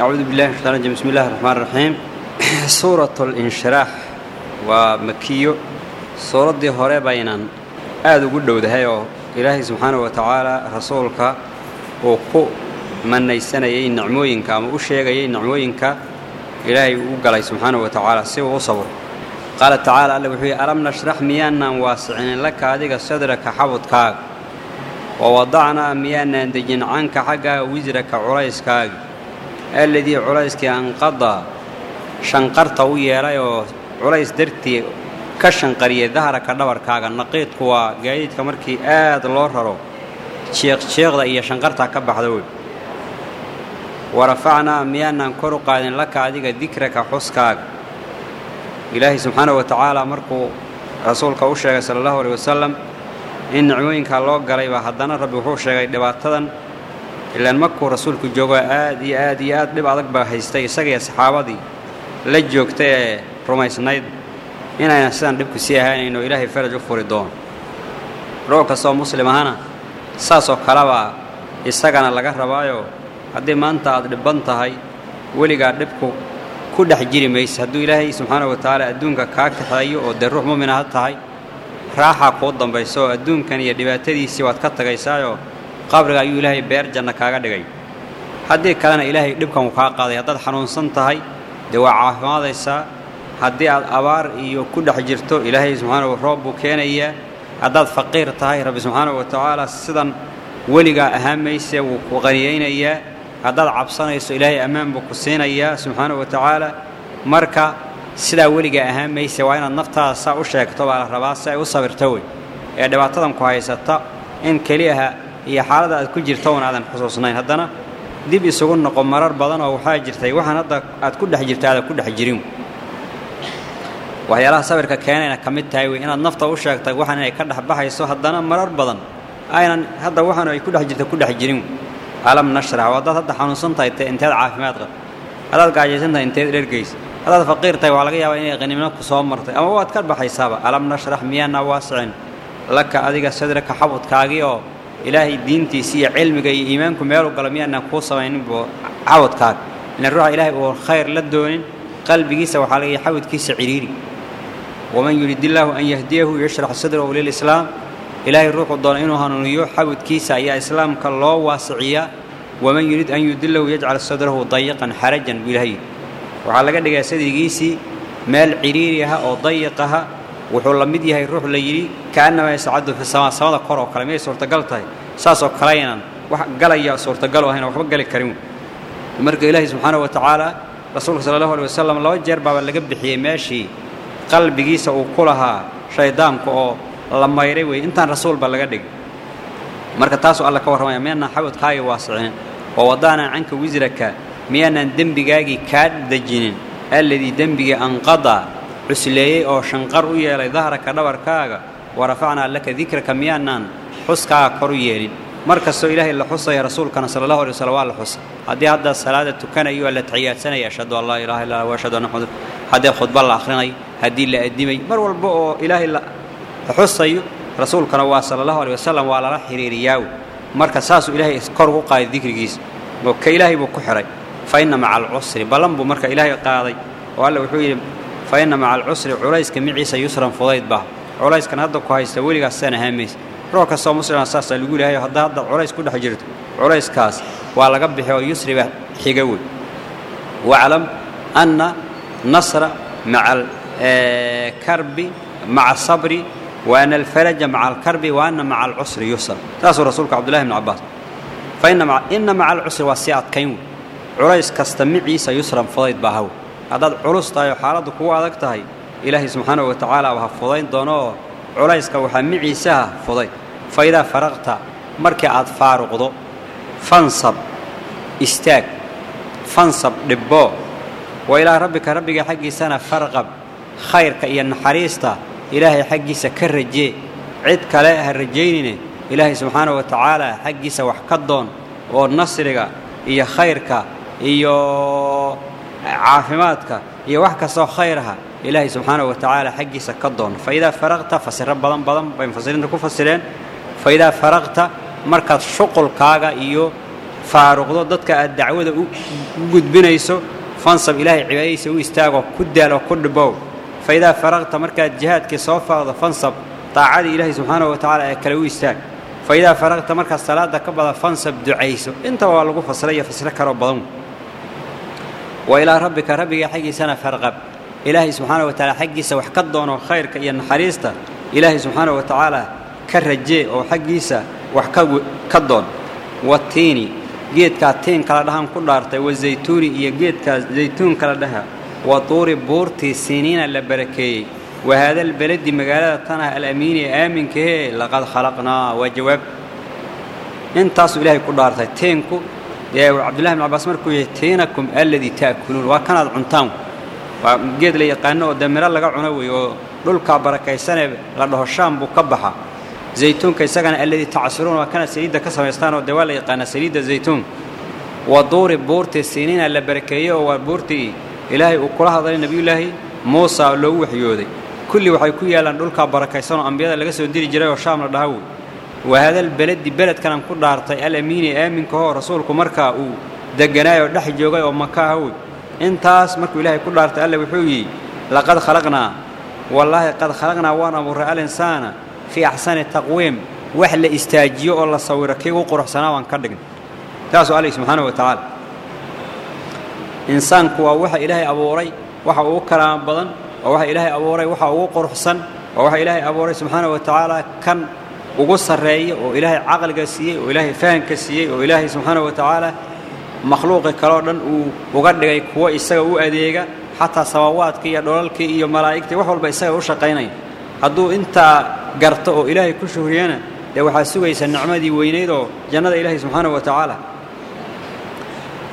أعوذ بالله من الشيطان بسم الله الرحمن الرحيم. سورة الانشراح ومكيو سورة دي هوري بينان. آدو قدو دهيو. إلهي سبحانه وتعالى رسولك وكو من نيسانيي نعموينك أما أشيغي نعموينك. إلهي وقالي سبحانه وتعالى سوى وصبر قال تعالى الله وحي ألم نشرح ميانا واسعين لك هذه صدرك حبط كاغ ووضعنا ميانا دجن عنك حقا وزرك alladii culayskii anqada shanqarta u yeelay oo culays dartii ka shanqariyay daharaka dhabarkaaga naqiidku waa gaadiidka markii aad loo raro jeeqjeeqda iyo shanqartaa ka baxda wey warafacnaa miyaanaan kor u qaadin laka adiga dikraka xuskaaga. Ilaahay subxaanahu watacaala markuu rasuulka u sheegay sala allahu aleh wasalam in nicmooyinkaa loo galaybaa haddana rabbi wuxuu sheegay dhibaatadan ilaan markuu rasuulku joogo aad iyo aad iyo aad dhib adag baa haystay isaga iyo saxaabadii la joogtay ee rumaysnayd inayna sidan dhibku sii ahaanayno ilaahay faraj u furi doono ruux kastoo muslim ahana saasoo kalebaa isagana laga rabaayo haddii maanta aad dhibban tahay weligaa dhibku ku dhex jiri mayse hadduu ilaahay subxaana wa tacaala adduunka kaa kaxeeyo oo dee ruux mu'mina ha tahay raaxaa kuu dambayso oo adduunkan iyo dhibaatadiisii waad ka tagaysaayoo qabriga ayuu ilaahay beer janna kaaga dhigay haddii kalena ilaahay dhibkan uu kaa qaaday haddaad xanuunsan tahay dee waa caafimaadaysaa haddii aad abaar iyo ku dhex jirto ilaahay subxaana roob buu keenayaa haddaad faqiir tahay rabbi subxaana wa sidan weligaa ahaan mayse wuu ku qaniyeynayaa haddaad cabsanayso ilaahay ammaan buu ku siinayaa subxaana wa marka sidaa weligaa ahaan mayse waa inaad naftaada saa u sheegto baa la rabaa si ay u sabirto wey ee dhibaatadan ku haysata in keliyaha iyo xaaladda aad ku jirto un aadan xusuusnayn haddana dib isugu noqo marar badan oo waxaa jirtay waxaan hadda aad ku dhex jirta aadan ku dhex jirin waxyaalaha sabirka keenayna ka mid tahay inaad nafta u sheegtay waxaan inay ka dhex baxayso haddana marar badan aynan hadda waxaan ay ku dhex jirta ku dhex jirin alam nashrax haddaad hadda xanuunsan tahay te inteed caafimaad qab haddaad gaajaysan tahay inteed dhergaysa haddaad faqiir tahay waa laga yaabaa inay qanimno ku soo martay ama waad ka baxaysaaba alam nashrax miyaana waasicin laka adiga sadraka xabudkaagii oo ilaahay diintiisa iyo cilmiga iyo iimaanku meelu galo miyaanaan kuu samaynin buu xabudkaaga ilan ruuxa ilaahay uu khayr la doonin qalbigiisa waxaa laga yahay xabudkiisa ciriiri waman yurid illaahu an yahdiyahu yashrax sadrahu lilislaam ilaahay ruuxuu doono inuu hanuuniyo xabudkiisa ayaa islaamka loo waasiciyaa waman yurid an yudilahu yajcal sadrahu dayiqan xarajan buu ilaahay waxaa laga dhigaa sadrigiisii meel ciriiri aha oo dayiq aha wuxuu la mid yahay ruux la yidhi kaannamaa yascadu fi samaa samada kor oo kale miyay suurtagal tahay saasoo kaleynan wax galaya suurtagal ahayn waxba gali karin marka ilaahay subxaanahu wa tacaala rasuulka sala allahu alay wasalam laba jeer baaba laga bixiyey meeshii qalbigiisa uu ku lahaa shaydaanku oo la mayray wey intaan rasuulba laga dhigin marka taasuu alla ka warramaya miyaanaan xabadkaagii waasicinin oo wadaanaa canka wisraka miyaanaan dembigaagii kaa dejinin alladii dembigii anqadaa cusleeyey oo shanqar u yeelay dahraka dhabarkaaga warafacnaa laka dikraka miyaanaan xuskaaga kor u yeelin mar kastoo ilaahay la xusaya rasuulkana sala allahu alay wasallam waa la xusa haddii hadda salaada tukanayo waa la taxiyaadsanaya ashhadu an laa ilaha illa allah wa ashhadu anna muxamad haddii khudba la akhrinayo haddii la addimay mar walba oo ilaahay la xusayo rasuulkana waa sala allahu alay wasalam waa lala xiriiriyaaw marka saasuu ilaahay kor ugu qaaday dikrigiisa ka ilaahay buu ku xihay fa inna maca alcusri ballan buu marka ilaahay qaaday oo alle wuxuu yidhi فإن مع العسر عليس كمعيس يسرا فضيد به. عريس كان هذا كويس تولي قسنا هميس روك الصو مسلم أساسا يقول هاي هذا هذا عريس كل حجرت عليس كاس. وعلى قبل حيو يسر به حجول وعلم أن نصر مع الكرب آه، مع الصبر وأن الفرج مع الكرب وأن مع العسر يسر تاسو رسولك عبد الله بن عباس. فإن مع إن مع العسر وسيعت كيون. عريس كاستمعي سيسرا فضيت بهو هذا عرس تاي حالد كوا عدك تاي. إلهي سبحانه وتعالى وها فضيد دونو. عريس كوحمعي سها فضيد فإذا فرغت مركي عاد فارغ ضو فانصب استاك. فانصب دبو. وإلى ربك ربك حقي سنة فرغب. خيرك إيا النحريستا ilaahay xaggiisa ka rajee cid kale ha rajaynine ilaahay subxaana wa tacaala xaggiisa wax ka doon oo nasriga iyo khayrka iyo عافماتك يوحك صو خيرها. إلهي سبحانه وتعالى حقي سكضون فإذا فرغت فسر بضم بضم بين فصلين تكون فصلين فإذا فرغت مركز شقل كاجا إيو. فارغ ضدك الدعوة وجود بنيسو. فانصب إلهي عبايس ويستاق وكد على كل بو فإذا فرغت مركز جهاد كصوفة فانصب. طاعد إلهي سبحانه وتعالى كلو يستاق فإذا فرغت مركز صلاة كبر فانصب دعيسو. أنت والله فصلي فصلك رب بضم ilaa rabbika rabbiga xaggiisana farqab ilaahay subxaanahu wa tacaala xaggiisa wax ka doono khayrka iyo naxariista ilaahay subxaanahu wa tacaala ka rajee oo xaggiisa wax ka doon watiini geedkaa tiin kala dhahan ku dhaartay wazaytuuni iyo geedkaa zaytuun kala dhaha wa tuuri buurtii siniina la barakeeyey wahaada albaladi magaalada tanah alamiini ee aaminkahe laqad khalaqnaa waa jawaab intaasuu ilaahay ku dhaartay tiinku عبد الله بن عباس مركو يتينكم الذي تأكلون وكان عنتان. وقيد لي يقانا ودمر الله قعنا ويقول لك بركة سنة لأنه الشام بكبها. زيتون كيسقنا الذي تعصرون وكان سيد كسر يستان ودوال يقانا سيد زيتون. ودور بورت السنين اللي بركية وبورت إلهي وقرها ظل النبي الله موسى اللوح يودي كل وحي كويا لأن لك بركة سنة أنبياء اللي قصوا يدير جراء الشام وهذا البلد دي بلد كان كل دارته طيب. الأمين آمن كهو رسولك مركا ودقنايا ودحي جوغي ومكاه انتاس مركو إلهي كل دارته ألا وحوهي لقد خلقنا. والله قد خلقنا وأنا مرعا الإنسان في أحسن التقويم. وحل استاجيو الله صورة كي وقرح سناوان كردقن. تاسو عليه سبحانه وتعالى. إنسان كوا وحا إلهي أبوري وحا أبو كرام بضن وحا إلهي أبوري وحا أبو قرح سن. وحا إلهي أبوري سبحانه وتعالى كان ugu sarreeya oo ilaahay caqliga siiyey oo ilaahay fahamka siiyey oo ilaahay subxaanahu wa tacaala makhluuqi kaleo dhan uu uga dhigay kuwo isaga u adeega xataa samaawaadkii iyo dholalkii iyo malaa'igtii wax walba isaga u shaqaynaya hadduu intaa garto oo ilaahay ku shuhriyana dee waxaa sugaysa nicmadii weynayd oo jannada ilaahay subxaanahu wa tacaala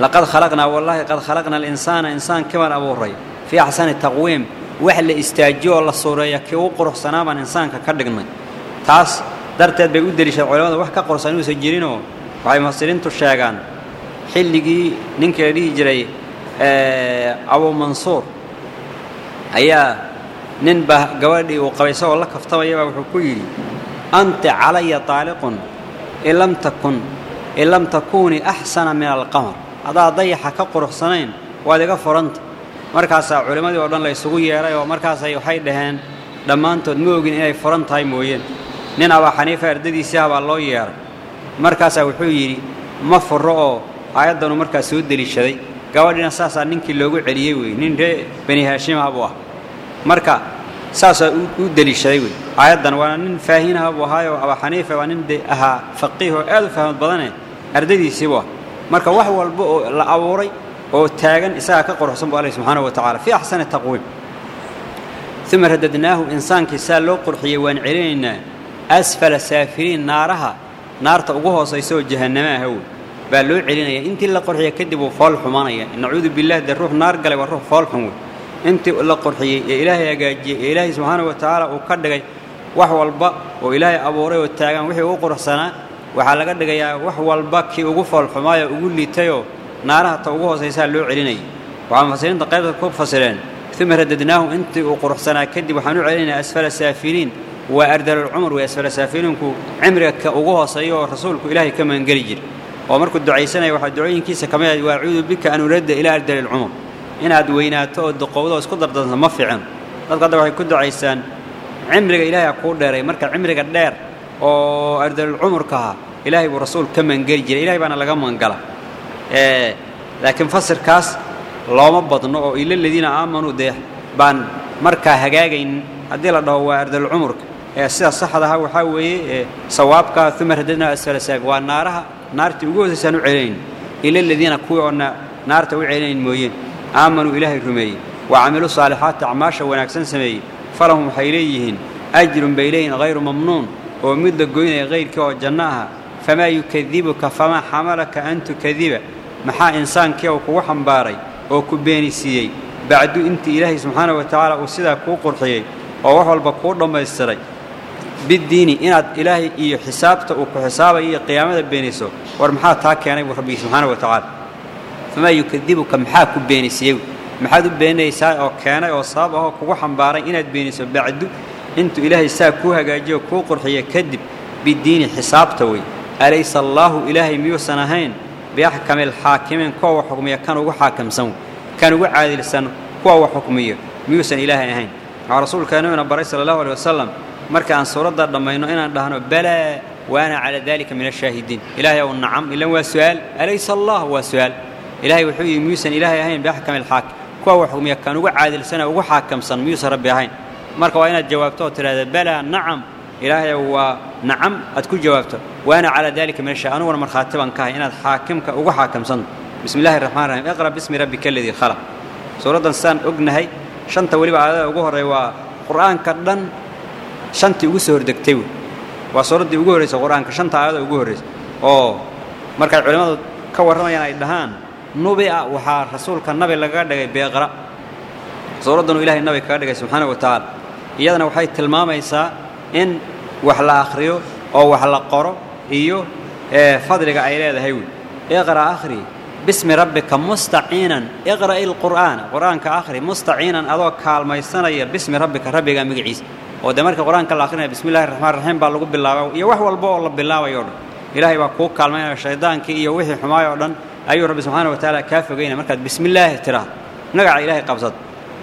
laqad khalaqnaa wallaahi qad khalaqna alinsaana insaankii baan abuuray fii axsani taqwiim wax la istaajiyo oo la suureeya kii ugu quruxsanaa baan insaanka ka dhignay taas darteed bay u deliishad culamada wax ka qorsan inuusan jirinoo waxay mufasiriintu sheegaan xilligii ninkii la dhihi jiray abu mansuur ayaa nin baa gabadhii uu qabay isagoo la kaftamayabaa wuxuu ku yidhi anti calaya taaliqun in lam takun in lam takuunii axsana min alqamar haddaad dayaxa ka quruxsanayn waad iga furanta markaasaa culimmadii oo dhan la ysugu yeedhay oo markaasay waxay dhaheen dhammaantood ma inay furan tahay mooyeen nin abaa xaniifa ardadiisii ah baa loo yeedhay markaasaa wuxuu yidhi ma furro oo aayaddanu markaa soo deliishaday gabadhiina saasaa ninkii loogu celiyey wey nin ree bani haashimah buu ah marka saasaa u deliishaday wey aayaddan waana nin faahiinaha buu ahaayoo abaa xaniifa waa nin de ahaa faqiih oo aad u fahmad badane ardadiisiibuu ah marka wax walba oo la abuuray oo taagan isagaa ka quruxsan bu alla subxaanahu wa tacala fii axsani taqwiim uma radadnaahu insaankii saa loo qurxiyey waan celinaynaa asfala saafiliin naaraha naarta ugu hoosaysa oo jahannama aha wey baa loo celinaya intii la qurxiya kadib uu fool xumanaya nacuudu billah dee ruux naar galay waa ruux fool xun wey intii la qurxiyey ee ilaahay hagaajiyey ee ilaahay subxaanahu wa tacaala uu ka dhigay wax walba oo ilaahay abuuray oo taagan wixii ugu quruxsanaa waxaa laga dhigayaa wax walba kii ugu foolxumaayoo ugu liitayoo naaraha ta ugu hoosaysaa loo celinayay waxaa mufasiriinta qaybta ku fasireen uma radadnaahu intii uu quruxsanaa kadib waxaan u celinaynaa asfala saafiliin waa ardalulcumar wey asfala saafiliinku cimriga ugu hooseeya oo rasuulku ilaahay ka magangeli jira oo markuu ducaysanaya waxaa ducooyinkiisa ka mid ahayd waacuudu bika an uradda ilaa ardalilcumar inaad weynaato oo duqowdo oo isku dardanto ma fiicin dadku hadda waxay ku ducaysaan cimriga ilaahay ha kuu dheeray marka cimriga dheer oo ardalulcumurkaha ilaahay buu rasuul ka magangeli jiray ilahay baana laga magangala laakiin fasirkaas looma badno oo ila ladiina aamanuu dee baan markaa hagaagaynin haddii la dhaho waa ardalcumurka ee sida saxdaha waxaa weeye sawaabka uma radadnaa asfala saafi waa naaraha naartii ugu hoosaysaan u celinayn ila ladiina kuwii oo naarta u celinayn mooyeen aamanuu ilaahay rumeeyey wa camiluu saalixaati acmaasha wanaagsan sameeyey falahum waxay leeyihiin ajrun bay leeyihin hayru mamnuun oo mid la goynaya hayrkii oo janno aha famaa yukadibuka famaa xamalaka an tukadiba maxaa insaankii uu kugu xambaaray oo ku beenisiiyey bacdu intii ilaahay subxaana wa tacaala uu sidaa kuu qurxiyey oo wax walba kuu dhammaystiray بالديني إن إلهي إيه حسابته وكحسابه إيه قيامة بينيسو. ورمحاه تاك يعني ربي سبحانه وتعالى. فما يكذبك محاك بينيسو محاد بينيسا أو كان أو صابة أو كوحن باري إن بينيسو. بعده أنت إلهي ساكوها جاجي وكوكر هي كذب بالديني حسابته. وي أليس الله إلهي ميو سنهين؟ بيحكم الحاكمين كوا حكمية كانوا وحاكم سو كانوا عادل سن. كوا حكمية ميو سن إلهي هين على رسول كانوا نبي صلى الله عليه وسلم. Marka aan suuradda dhammayno inaan dhahno balaa waana calaa dalika min ashaahidiin ilaahay ow nacam ilan waa su'aal alaysa allah waa su'aal ilaahay wuxuu yidhi miyuusan ilaahay ahayn biaxkami alxaakim kuwa wax xukmiya kan ugu caadilsana ugu xaakamsan miyuusan rabbi ahayn marka waa inaad jawaabto oo tidhahda balaa nacam ilaahay waa nacam aad ku jawaabto waana calaa dalika min ashaa aniguna markhaati baan ka ahay inaad xaakimka ugu xaakamsanto bismi illahi raxmaan raxiim iqra bismi rabbika aladii khalaq suuraddan sidaan ognahay shanta weliba aayadada ugu horreey waa qur'aanka dhan shantii ugu soo hordegtay wey waa suuraddii ugu horraysa qur'aanka shanta aayada ugu horraysa oo markay culimmadu ka warramayaan ay dhahaan nubi'a waxaa rasuulka nabi lagaga dhigay beeqra suuraddanuu ilahay nabi kaga dhigay subxaana wa tacaala iyadana waxay tilmaamaysaa in wax la akhriyo oo wax la qoro iyo fadliga ay leedahay wey iqra akhri bismi rabbika mustaciinan iqra'i lqur'aana qur'aanka akhri mustaciinan adoo kaalmaysanaya bismi rabbika rabbiga magaciisa oo dee marka qur'aanka la akhrinaya bismi illahi raxmaan raxiim baa lagu bilaaba iyo wax walba oo la bilaabayo o dhan ilaahay baa kuu kaalmaynaya shaydaankii iyo wixii xumaay oo dhan ayuu rabbi subxaana wa tacaala kaa fogaynaya markaad bismi illaahi tiraahdo magaca ilaahay qabsad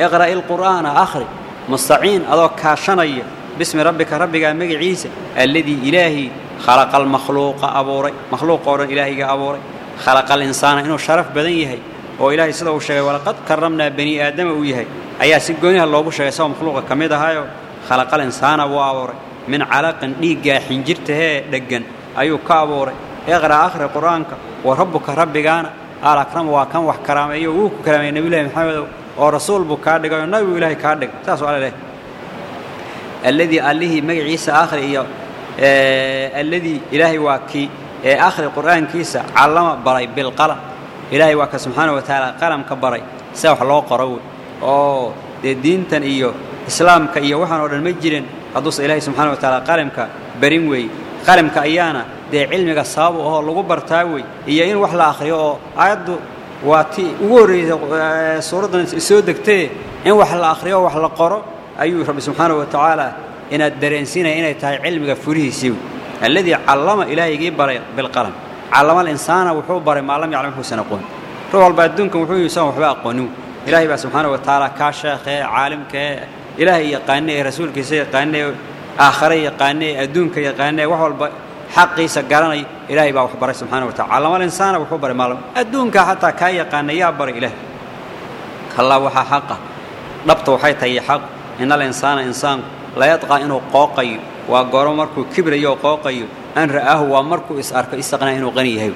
iqra'i lqur'aana akhri mustaciin adoo kaashanaya bismi rabbika rabbigaa magaciisa alladii ilaahii khalaqa almakhluuqa abuuray makhluuq oo dhan ilaahayga abuuray khalaqa alinsaana inuu sharaf badan yahay oo ilaahay sida uu sheegay walaqad karramnaa bani aadama uu yahay ayaa si gooniha loogu sheegay isagoo makhluuqa ka mid ahaayo khalaqa alinsaana buu abuuray min calaqin dhiiggaa xinjirtahee dheggan ayuu ka abuuray iqra' akhri qur'aanka wa rabbuka rabbigaana alakram waa kan wax karaameeyo wuu ku karaameeyey nebiyullahi maxamedow oo rasuul buu kaa dhigay oo nabigu ilaahay kaa dhigay saasuu alla leh alladii allihii magaciisa akhri iyo alladii ilaahay waa kii ee akhri qur'aankiisa callama baray bilqalam ilaahay waa ka subxaana wa tacaala qalamka baray sida wax loo qoro wey oo dee diintan iyo islaamka iyo waxaan oo dhan ma jirin hadduuse ilaahay subxana wa tacaala qalamka barin weeye qalamka ayaana dee cilmiga sababu ahoo lagu bartaa wey iyo in wax la akhriyo oo aayaddu waa ti ugu horraysa suuraddan soo degtee in wax la akhriyo oo wax la qoro ayuu rabbi subxaana wa tacaala inaad dareensiinaya inay tahay cilmiga furihiisii alladii callama ilaahygii baray bilqalam callama alinsaana wuxuu baray maa lam yaclam wuxuusan aqoon ruux walba adduunkan wuxuu yuusan waxba aqoonin ilaahay baa subxaana wa tacaala kaa sheekhee caalimkae ilaahay yaqaane ee rasuulkiisa yaqaane aakhare yaqaane ee adduunka yaqaane wax walba xaqiisa garanay ilaahay baa wax baray subxaana wa tacala callama alinsaana wuxuu baray maalam adduunka xataa kaa yaqaana yaa baray ilaah kallaa waxaa xaqa dhabta waxay tahay xaq in alinsaana insaanku la yadqaa inuu qooqayo waa goro markuu kibrayo oo qooqayo an ra'aahu waa markuu is arko istaqnaa inuu qani yahay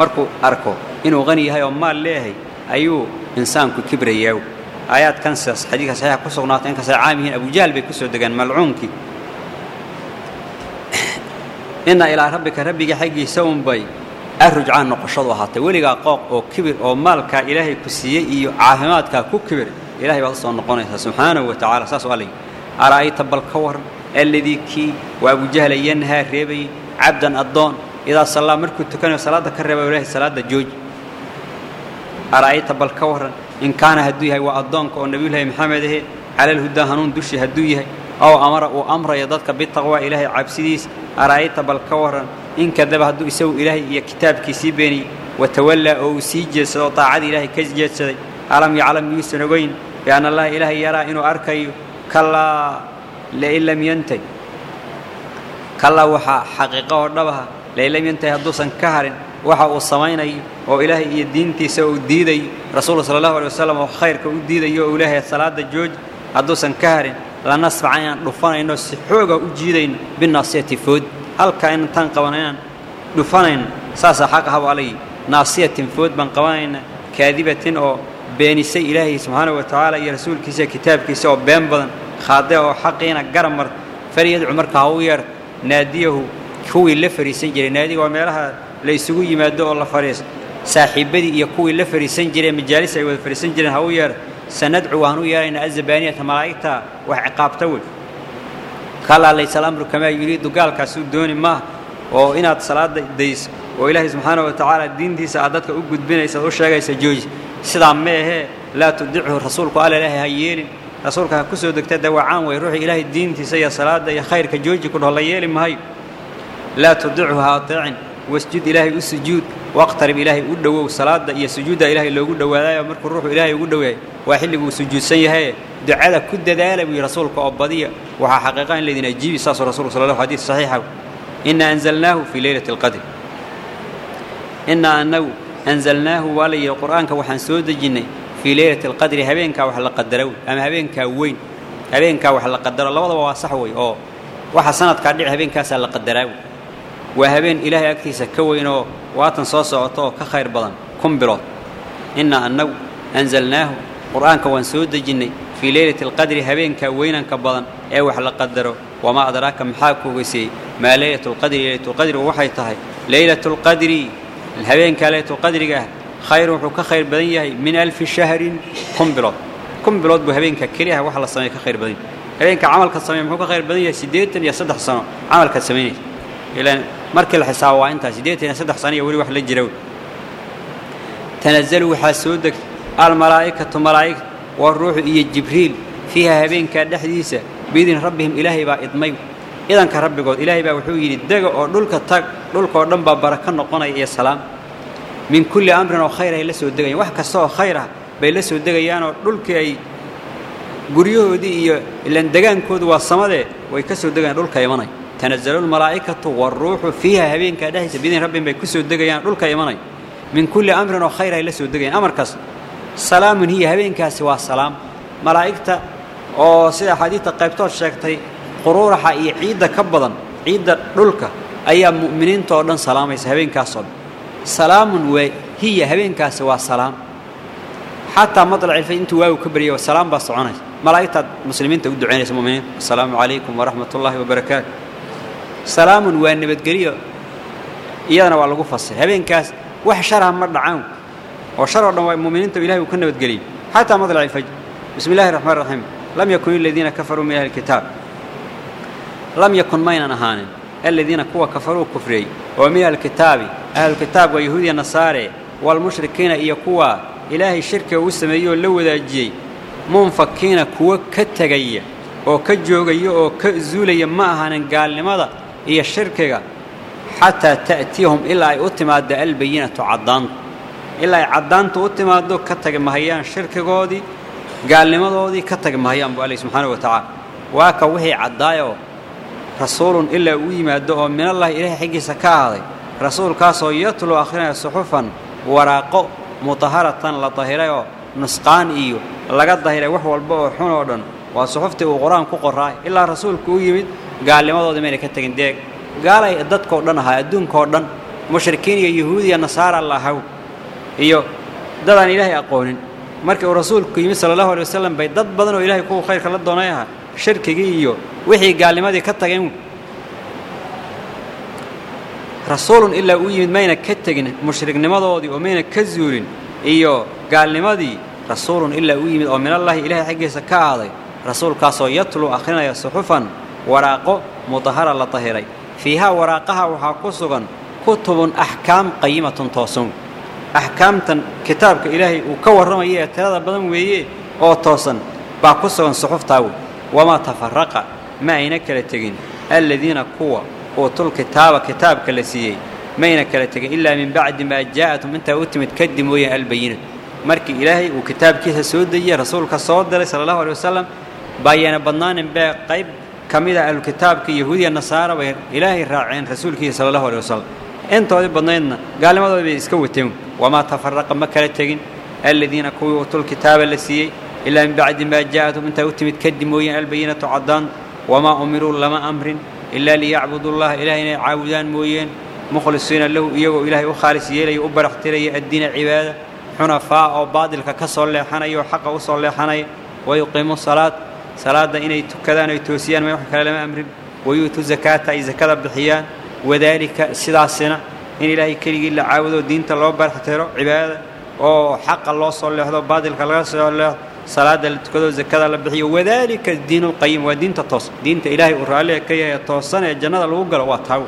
markuu arko inuu qani yahay oo maal leeyahay ayuu insaanku kibrayaa آيات كنسة حديثة سيحة كسر ناطين كسر عامهين أبو جال بي كسر ملعونك إنا إلى ربك ربك حقي سوم بي. أهرج عن نقشد وحاطة. ولغا قوق أو كبر أو مالك إلهي كسية إيو عاهماتك كو كبر. إلهي بأس ونقونا سبحانه وتعالى. ساسوالي أرأيت بالكور الذي كي وأبو جهل ينهى ربي عبدا أدون إذا صلى مركو تكون صلاة كربة وله صلاة جوج. أرأيت بالكور markuu tukanayo salaadda ka reeba ilahay salaadda jooji ara'ayta bal ka waran in kaana hadduu yahay waa addoonka oo nebiyullaahi maxamed ahe cala alhudaa hanuun dushii hadduu yahay ow amara uu amrayo dadka bitaqwaa ilaahay cabsidiisa ara'ayta bal ka waran in kadaba hadduu isagu ilaahay iyo kitaabkiisii beeniyey watawallaa oo uu sii jeedsado oo daacadii ilaahay ka oo waxa uu samaynayo oo ilaahay iyo diintiisa uu diidayo rasuulka sala allahu alay wasalam oo khayrka u diidayo oo ilaahay salaadda jooji hadduusan ka harin lanasfaca inaan dhufanayno si xooga u jiidayno binaasiyati food halkaa intaan qabano inaan dhufanayno saasaa xaq ahaba alaygi naasiyatin food baan qabanayna kaadibatin oo beenisay ilaahay subxaana wa tacaala iyo rasuulkiisa kitaabkiisa oo been badan khaade oo xaqiina garab mar faryadcu marka ha u yeer naadiyahu kuwii la fariisan jiray naadiga waa meelaha la isugu yimaado oo la fadhiisto saaxiibbadii iyo kuwii la fadhiisan jireen majaalis ay wada fadhiisan jireen ha u yeer sanadcu waan u yeeraynaa azabaaniyata malaa'igta wax ciqaabta wey kalaa laysa alamru kamaa yuriidu gaalkaasuu dooni maaha oo inaad salaadda dayso oo ilaahay subxaana wa tacaala diintiisa aad dadka u gudbinaysa ad u sheegaysa jooji sidaa meehee laa tudichu rasuulku alla ilaahay ha yeelin rasuulka ha ku soo degta dawacaan wey ruuxii ilaahay diintiisa iyo salaadda iyo khayrka jooji ku dhaho la yeeli maayo laa tudichu ha ateecin واسجد إلهي السجود واقترب إلهي ودوه الصلاة يا سجود إلهي لو قد وداي مركو روح إلهي ودوه واحل سجود سي هي دعاء كد دال رسولك أبضية وها حقيقة الذي نجيب ساس رسول صلى الله عليه صحيحة إن أنزلناه في ليلة القدر إن أنه أنزلناه ولي القرآن كوحن سود الجنة في ليلة القدر هبين كوح الله قدره أم هبين كوين هبين كوح الله قدره الله وضع وصحوي أو وحسنات كارديع هبين كاس الله قدره waa habeen ilaahay agtiisa ka weyn oo waatan soo socoto oo ka khayr badan kun bilood inna annagu anzalnaahu qur'aanka waan soo dejinnay fii leylati alqadri habeenkaa weynanka badan ee wax la qadaro wamaa adraaka maxaa ku ogeyseeyey maa leylatu lqadri leylatulqadrigu waxay tahay leylatu lqadri habeenkaa leylatulqadriga ah khayrun wuxuu ka khayr badan yahay min alfi shahrin kun bilood kun bilood buu habeenka keliyaha wax la sameeya ka khayr badan yahay habeenka camalka sameeya muxuu ka khayr badan yahay siddeetan iyo saddex sano camalkaad samaynaysa iyo weli wax la jira tanazalu waxaa soo degtay almalaa'ikatu malaa'igta waruuxu iyo jibriil fiiha habeenkaa dhexdiisa biidni rabbihim ilaahay baa idmay idanka rabbigood ilaahay baa wuxuu yidhi dega oo dhulka tag dhulkaoo dhan baa barako noqonaya iyo salaam min kulli amrin oo khayr ay la soo degayaan wax kasta oo khayr ah bay la soo degayaanoo dhulkii ay guryahoodii iyo ilaan degaankoodu waa samadee way ka soo degayaan dhulka imanay تنزل الملائكة والروح فيها هبين كده بإذن رب بي كسو الدقيان. رلقا يمني من كل أمر وخير إلا سو الدقيان. أمر كسو سلام هي هبين كسوا السلام ملائكة. أو سيدة حديثة قيبتو الشيكتري قرورة حقي عيدة كبضا عيدة رلقا أي مؤمنين تورن سلام يس هبين كسو سلام هي هبين كسوا السلام حتى مضل عرفين أنتوا وكبري والسلام بس عنا ملائكة مسلمين تقدوا عيني سمومين السلام عليكم ورحمة الله وبركاته. سلام ونبت قريه إيانا وعلى قفصه هبين كاس. وح شرها مرد عام. وشرع الله المؤمنين تبي له وكن نبت حتى مضلع الفجر. بسم الله الرحمن الرحيم. لم يكن الذين كفروا من الكتاب. لم يكن مين نهان. الذين قوة كفروا كفري. ومن الكتاب. أهل الكتاب ويهودي النصارى والمشركين إيا قوة إلهي الشركة والسمائية اللو ذا جي منفكين قوة كتغي وكجوغي وكزولي ما أهان قال لماذا؟ Iyo shirkiga xataa ta'tiyahum ilaa ay u timaaddo albayinatu caddaantu ilaa ay caddaantu u timaaddo ka tagi mahayaan shirkigoodii gaalnimadoodii ka tagi mahayaan buu alla subxaana wa tacaala waa ka wixii caddaayoo rasuulun ilaa uu yimaado oo minallahi ilaahay xaggiisa ka ahaaday rasuulkaasoo yatluu akhrinaya suxufan waraaqo mutaharatan la dahirayoo nusqaan iyo laga dahiray wax walba oo xun oo dhan waa suxuftii uu qur-aan ku qoraay ilaa rasuulku u yimid gaalnimadoodii mayna ka tegin dee gaalay dadkao dhan ahaa adduunkaoo dhan mushrikiin iyo yahuudiya nasaara la ahaw iyo dadaan ilaahay aqoonin markii uu rasuulku yimid sala allahu alay wasalam bay dad badan oo ilahay kuwa khayrka la doonay ahaa shirkigii iyo wixii gaalnimadii ka tageen rasuulun ilaa uu yimid mayna ka tegin mushriknimadoodii oo mayna ka zuulin iyo gaalnimadii rasuulun ilaa uu yimid oo minallaahi ilaahay xaggiisa ka aaday rasuulkaasoo yatluu akhrinaya suxufan waraaqo mudahara la dahiray fiihaa waraaqaha waxaa ku sugan kutubun axkaam qayimatun toosan axkaamtan kitaabka ilaahay uu ka warramaya ee tirada badan weeye oo toosan baa ku sugan suxuftaa wey wamaa tafaraqa ma ayna kala tegin aladiina kuwa uutul kitaaba kitaabka la siiyey mayna kala tegin ilaa min bacdi maa jaa'atum intaa u timid kadib mooyaan albayinat markii ilaahay uu kitaabkiisa soo dejiyey rasuulka soo diray sala allahu alay wasalam baayana badnaanin bee qayb كميدا الكتاب كي يهودي النصارى وإله الرعين رسول كي صلى الله عليه وسلم أنت هذا بنين قال ما هذا بيسكو وما تفرق مكة التجين الذين كويوتوا الكتاب اللي إلا من بعد ما جاءت من توت متكدموا البينة عضان وما أمروا لما أمر إلا ليعبدوا الله إلهنا عابدان موين مخلصين له يو إلهي وخالصي لي أبر اختري الدين عبادة حنفاء أو بعض الكسر لحني وحق أصر لحني ويقيم الصلاة salaadda inay tukadaan ay toosiyaan wax kale lama amrin wayuutu zakaata ay zakada bixiyaan wadaalika sidaasina in ilaahay keligii la caabudo diinta loo baraxtiro cibaadada oo xaqa loo soo leexdo baadilka laga soo leexdo salaada la tukado zakada la bixiyo wadaalika diin lqayim waa diinta toos diinta ilaahay uu raalliga ka yahay toosan ee jannada lagu galo waa taawo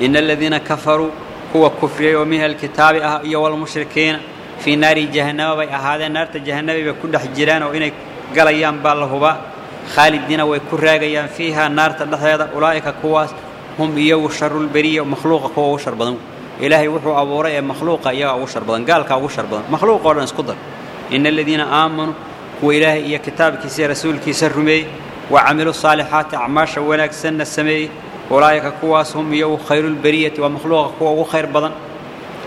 ina aladiina kafaruu kuwa kufriyey oo min ahlkitaabi ah iyo walmushrikiina fii naari jahannama bay ahaadeen naarta jahannabay bay ku dhex jiraan oo inay galayaan baa la hubaa khaalidiina way ku raagayaan fiiha naarta dhexdeeda ulaa'ika kuwaas hum iyagu sharulberiya makhluuqa kuwa ugu shar badan ilaahay wuxuu abuuray ee makhluuqa iyagaa ugu shar badan gaalkaa ugu shar badan makhluuq oo dhan isku dar ina aladiina aamanuu kuwa ilaahay iyo kitaabkiisa iyo rasuulkiisa rumeeyey wa camiluu saalixaati acmaasha wanaagsanna sameeyey ulaa'ika kuwaas hum iyagu khayruulbariyati waa makhluuqa kuwa ugu khayr badan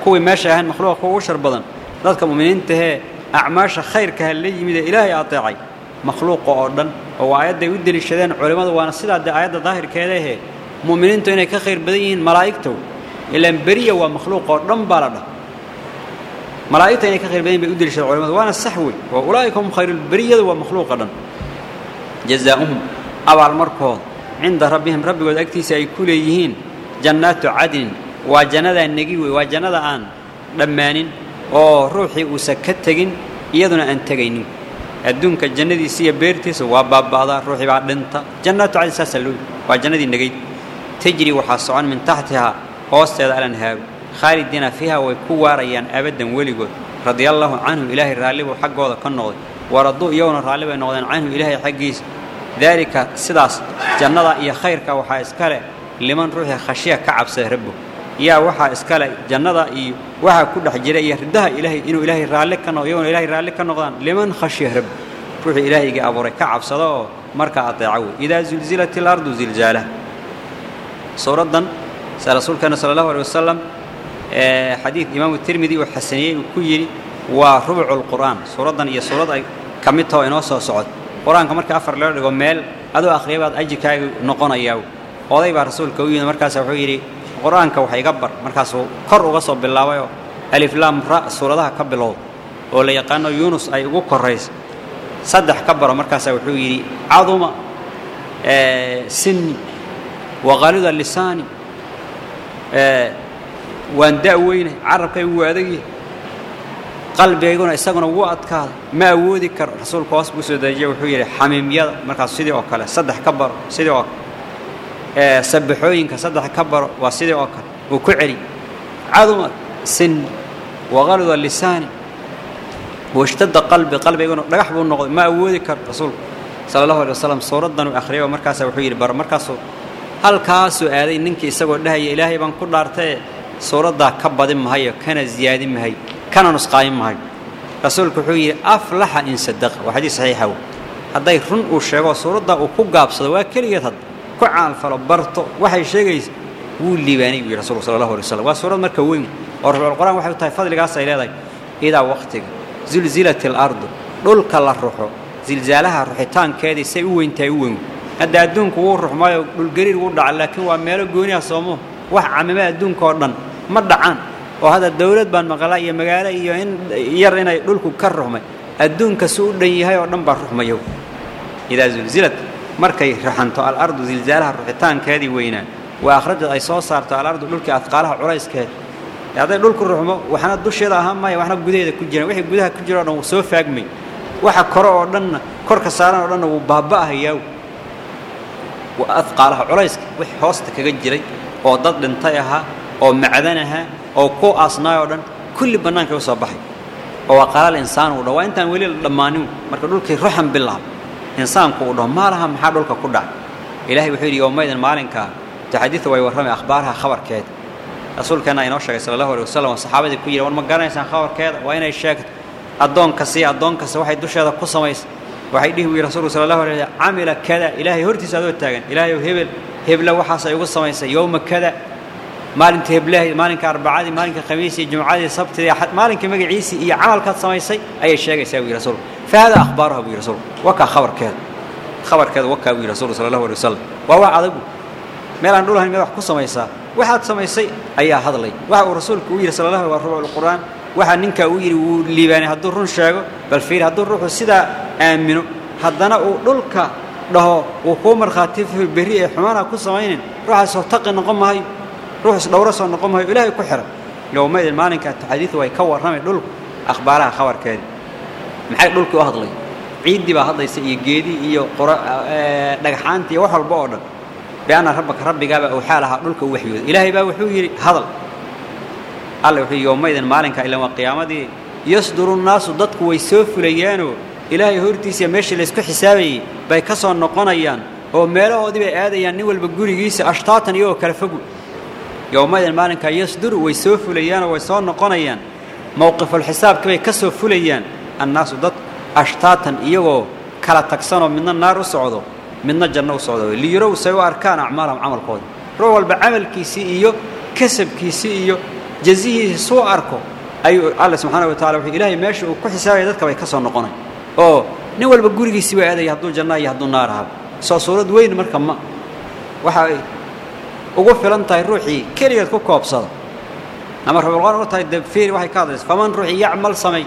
kuwii meesha ahayn makhluuqa kuwa ugu shar badan dadka mu'miniintahee acmaasha khayrkaha la yimid ee ilaahay ateecay makhluuqa oo dhan oo aayadday u deliishadeen culimmadu waana sidaa dee aayadda daahirkeeda ahee mu'miniintu inay ka khayr badan yihiin malaa'igtow ilaan beriya waa makhluuq oo dhan baa la dhah malaa'igta inay ka khayr badan bay u deliishadeen culimmadu waana sax wey waa ulaa'ika hum khayruulberiyadu waa makhluuqa dhan jazaa'uhum abaalmarkooda cinda rabbihim rabbigooda agtiisa ay ku leeyihiin jannaatu cadnin waa jannadaa negi wey waa jannada aan dhammaanin oo ruuxii uusan ka tegin iyaduna aan tegaynin adduunka jannadiisa iyo beertiisa waa baaba'daa ruuxii baa dhinta jannaatu cadin saasaa loo waa jannadii negayd tajri waxaa socon min taxtihaa hoosteeda alanhaaru khaalidiina fiiha way ku waarayaan abaddan weligood radiallaahu canhu ilaahay raalli buu xaggooda ka noqday waraduu iyaguna raalli bay noqdeen canhu ilaahay xaggiisa daalika sidaas jannada iyo khayrka waxaa iska leh liman ruuxii khashiya ka cabsada rabbo yaa waxaa iska leh jannada iyo waxaa ku dhex jira iyo ridaha ilaahay inuu ilaahay raalli ka noqdo iyaguna ilaahay raalli ka noqdaan liman khashiya rabbo ruuxii ilaahayga abuuray ka cabsada oo markaa adeeca wey idaa zulzilat ilardu zilzaalaha suuraddan sa rasuulkeena sala allahu alay wasalam xadiid imaamu tirmidi uu xasaniyey uu ku yidhi waa rubucu lqur'aan suuraddan iyo suurad ay ka mid taho inoo soo socod qur-aanka marka afar loo dhigo meel adoo akhriya baad ajirkaaga noqonayaa oday baa rasuulka u yimid markaasa wuxuu yidhi qur-aanka wax iga bar markaasuu kor uga soo bilaabayoo aliflaam ra suuradaha ka bilowd oo la yaqaano yuunus ay ugu korraysa saddex ka baro markaasaa wuxuu yidhi caduma sinni waqalida lisaani waan da'weynay carabkay wuu adagyahay qalbigayguna isaguna wuu adkaada ma awoodi karo rasuulku hoos buu soo dejiye wuxuu yidhi xamiimyada markaas sidii oo kale saddex ka baro sidii oo kale sinni waqalida lisaani washtada qalbi qalbigayguna dhagax buu noqday ma awoodi karo rasuulku sala allahu alay wasalam suuraddanuu akhriyay oo markaasa wuxuu yidhi baro markaasuu halkaasuu aaday ninkii isagoo dhahaya ilaahay baan ku dhaartaye suuraddaa ka badin mahayo kana ziyaadin mahayo kana nusqaayin mahayo rasuulku wuxuu yidhi aflaxa in sadaqa waa xadiis saxiixa wey hadday run uu sheego suuraddaa uu ku gaabsado waa keligeed hadda ku caalfalo barto waxay sheegaysa wuu liibaanay buu rasuulku sala allahu alay wasalam waa suurad marka weyn oo rafculqur'aan waxay u tahay fadligaas ay leedahay idaa waqtiga zulzilat alardu dhulka la ruxo zilzaalaha ruxitaankeedii say u weyntahay u weyn hadda adduunku wuu ruxmaayo dhulgariir wuu dhaca laakiin waa meelo gooniha soomo wax camima adduunka oo dhan ma dhacaan oo hadda dawlad baan maqlaa iyo magaalo iyo in yar inay dhulku ka ruxmay adduunka si u dhan yahay oo dhan baa ruxmayo idaa zulzilad markay raxanto alardu zilzaalaha ruxitaankeedii weynaa waa akhrajad ay soo saarto alardu dhulkii adqaalaha culayskeed hadday dhulku ruxmo waxna dusheeda ahaan maya waxna gudaheeda ku jiraan wixii gudaha ku jira o dhan wuu soo faagmay waxa kore oo dhanna korka saaran oo dhanna wuu baaba'ahayaa waa adqaalaha culayska wix hoosta kaga jiray oo dad dhintay ahaa oo macdan ahaa oo ku aasnaay oo dhan kulli bannaankay u soo baxay oo waa qalaal insaan uu dhaho waa intaan weli la dhammaanin marka dhulkii ruxan bilaab إنسان كودو ما لها محاضر كودا إلهي وحيد يوم ميدا مالنكا تحدث ويورمي أخبارها خبر كيد. رسول كان ينوشك صلى الله عليه وسلم وصحابة كويرة وان مقارن إنسان خبر كيد وين الشاكت أدون كسي أدون كسي وحي دوش هذا قصة ميس وحي ديه رسول صلى الله عليه وسلم عمل كذا إلهي هرتي سادو التاقن إلهي وهبل هبل وحاسا يقصة ميس يوم كذا. مالك تبله مالك أربعة دي مالك خميس الجمعة دي صبت دي أحد مالك مجيسي يعمل كات سميسي أي شيء يسوي رسول. فهذا أخبارها أبو رسول. وكا خبر كذا. خبر كذا وكا أبو رسول صلى الله عليه وسلم. وهو عذب مالن روله من يروح قصة واحد سميسي أي هذا لي وهو رسول كويه صلى الله عليه وسلم القرآن. واحد نك كويه اللي بين هادورن شجعه بل فيه روح سيدا آمنه هادنا أقولك ده وقمر خاطف بريء حمارة قصة ماين سوتق النقم هاي. روح دورة صن قوم هاي إلهي كحرم لو ما المالك تحديث وهاي كور رمي دول أخبارها خبر كذي. محل دول كواحد لي. عيد دي واحد لي سي جدي إيو قرأ آه، ااا نجحانتي وحول بعض بأن ربك ربي جاب وحالها دول كوحي إلهي باب وحي هذا. الله في يوم ما إذا المالك إلا وقيامة دي يصدر الناس ضدك ويسوف ليانو. إلهي هرتي سيمشي لسك حسابي بيكسر النقانيان هو ماله هذي بقى هذا يعني والبجوري جيس أشتاتني هو يومئذ مالك يصدر ويسوف ليان ويصون قنيان موقف الحساب كبي كسوف ليان الناس ضد أشتاتا يجو كلا تكسنوا من النار وصعدوا من الجنة وصعدوا اللي يرو سوى أركان أعمالهم عمل قوي. روى بعمل كيسيو إيوه. كسب كيسيو إيوه. جزيه سوى أركو. أي الله سبحانه وتعالى في إلهي ماشي وكل حساب يدك كبي كسر نقنين أو نقول بقولي كيسيو هذا يهدو الجنة يهدو النار هذا صورة دوين مركم ما. وحاي ugu filan tahay ruuxii keligeed ku koobsada ama rabulqaan ugu tahay dee fiir waxay ka hadlaysa faman ruuxii yacmal samay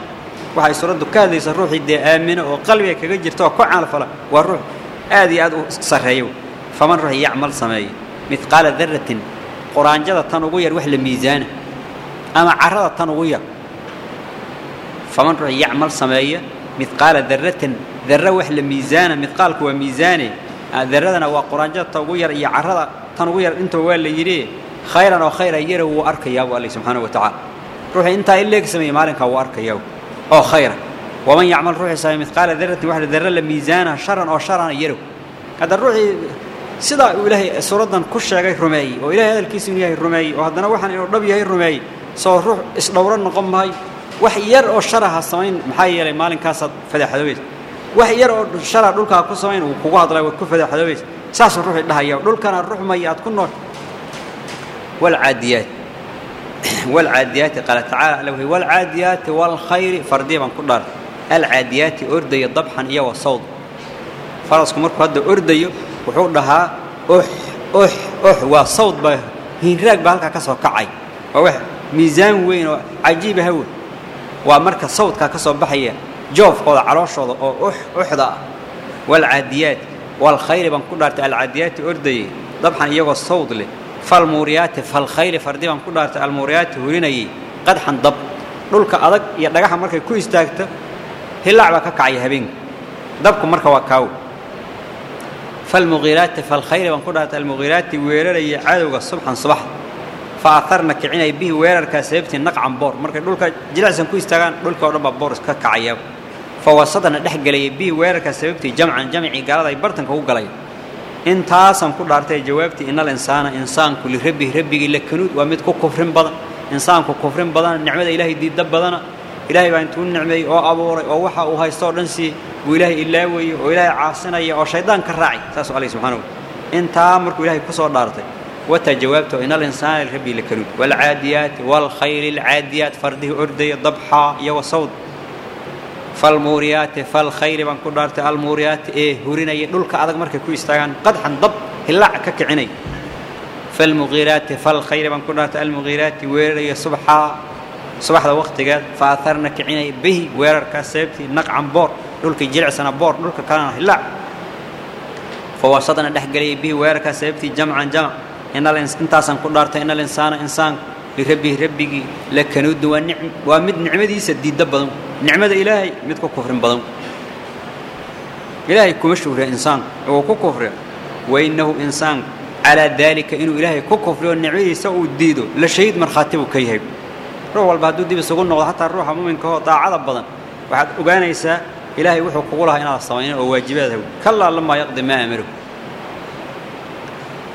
waxay suuraddu ka hadlaysa ruuxii dee aamino oo qalbiga kaga jirta oo ku camalfala waa ruux aad iyo aad u sarreeyo faman ruuxii yacmal sameeye midqaala daratin quraanjada tan ugu yar wax la miisaana ama carrada tan ugu yar faman ruuxii yacmal sameeya midqaala daratin darre wax la miisaana midqaalku waa miisaane ذردنا وقرانجة تغير يا عرضة تنغير أنت وين اللي يري خيرا أو خيرا يري وأرك يا والله سبحانه وتعالى روح أنت إلا قسمي مالك وأرك يا أو خيرا ومن يعمل روح سامي مثقال ذرة واحد ذرة لميزانة شرا أو شرا يري هذا الروح سدى وإلهي سردا كشة غير رمائي وإله هذا الكيس من هي الرمائي وهذا نوح عن ربي هي الرمائي صار روح إسلورا نقم هاي وحير أو شرها سامين محيي لمالك هذا فلا حدود wax yar oo shara dhulkaa ku samayn uu kugu hadlay ku fadaxadoobaysa saasuu ruuxii dhahaya dhulkana ruxmaya aad ku nool. والعاديات والعاديات قال تعالى الله والعاديات والخير فردي من كل العاديات أردي ضبحا إيا وصوت فرسكم مركو هذا أردي وحودها أح أح أح وصوت به هنراك بهالك كسو كعي ووح ميزان وين عجيب هو ومركز صوت كسو بحية جوف قول عروش أو أح أحدا والعاديات والخير من كل العاديات أردي إيا وصوت له فالموريات فالخيل فردي بان ku dhaartay almuriyaat hurinayay qadxan dab dhulka adag iyo dhagaxa markay ku istaagto hilaac baa ka kacay habeen dabku marka waa kaaw فالمغيرات فالخيل بان dhaartay almughiiraat weeraraya cadowga subxan subax فaaثarna kicinay bihi weerarka sababtii naqcan boor markay dhulka jilicsan ku istaagaan dhulka oo dhan baa boor فوسطنا dhex galay bihi weerarka sababtii jamcan jamci gaalada ay bartanka u galay intaasan ku dhaartay jawaabtii inal insaana insaanku lirabbihi rabbigii la kanuud waa mid ku kufrin badan insaanku kufrin badan nicmada ilaahay diidda badana ilaahay baa intuu nicmeeyey oo abuuray oo waxa uu haysto oo dhan sii buu ilaahay ilaawayey oo ilaahay caasinaya oo shaydaan ka raacay saasuu alayhi subxaana intaa markuu ilaahay ku soo dhaartay wataa jawaabta oo inal insaana lirabbihi la kanuud waalcaadiyaati waalkhayli alcaadiyaat fardihii ordaya dabxaa iyo wasawd فالموريات فالخير بان كدارت الموريات إيه هوريني دولك ادق markay ku istaagan qadxan dab hilaac ka kicinay فالمغيرات فالخير بان كدارت المغيرات weeraraya subxa subaxda waqtiga faatarna kicinay bihi weerarka sababti naqcan boor dhulka jilicsana boor dhulka kalena hilaac فوسطنا دحغلي bihi weerarka sababti jamcan jam inal intaasan ku dhaartay لربه ربي لكنود ونعم ومد نعمدي سديد بدن نعمة إلهي مد كفر بدن إلهي كمشور إنسان هو كفر. وإنه إنسان على ذلك إنه إلهي كفر والنعمة سوء الديدو لشهيد من خاتبه كيهب روح البهدود دي بس قلنا حتى الروح مؤمن كهو طاعة بدن وحد أبانا يسا إلهي وحو قولها إنا الصوانين وواجباته كلا لما يقضي ما أمره.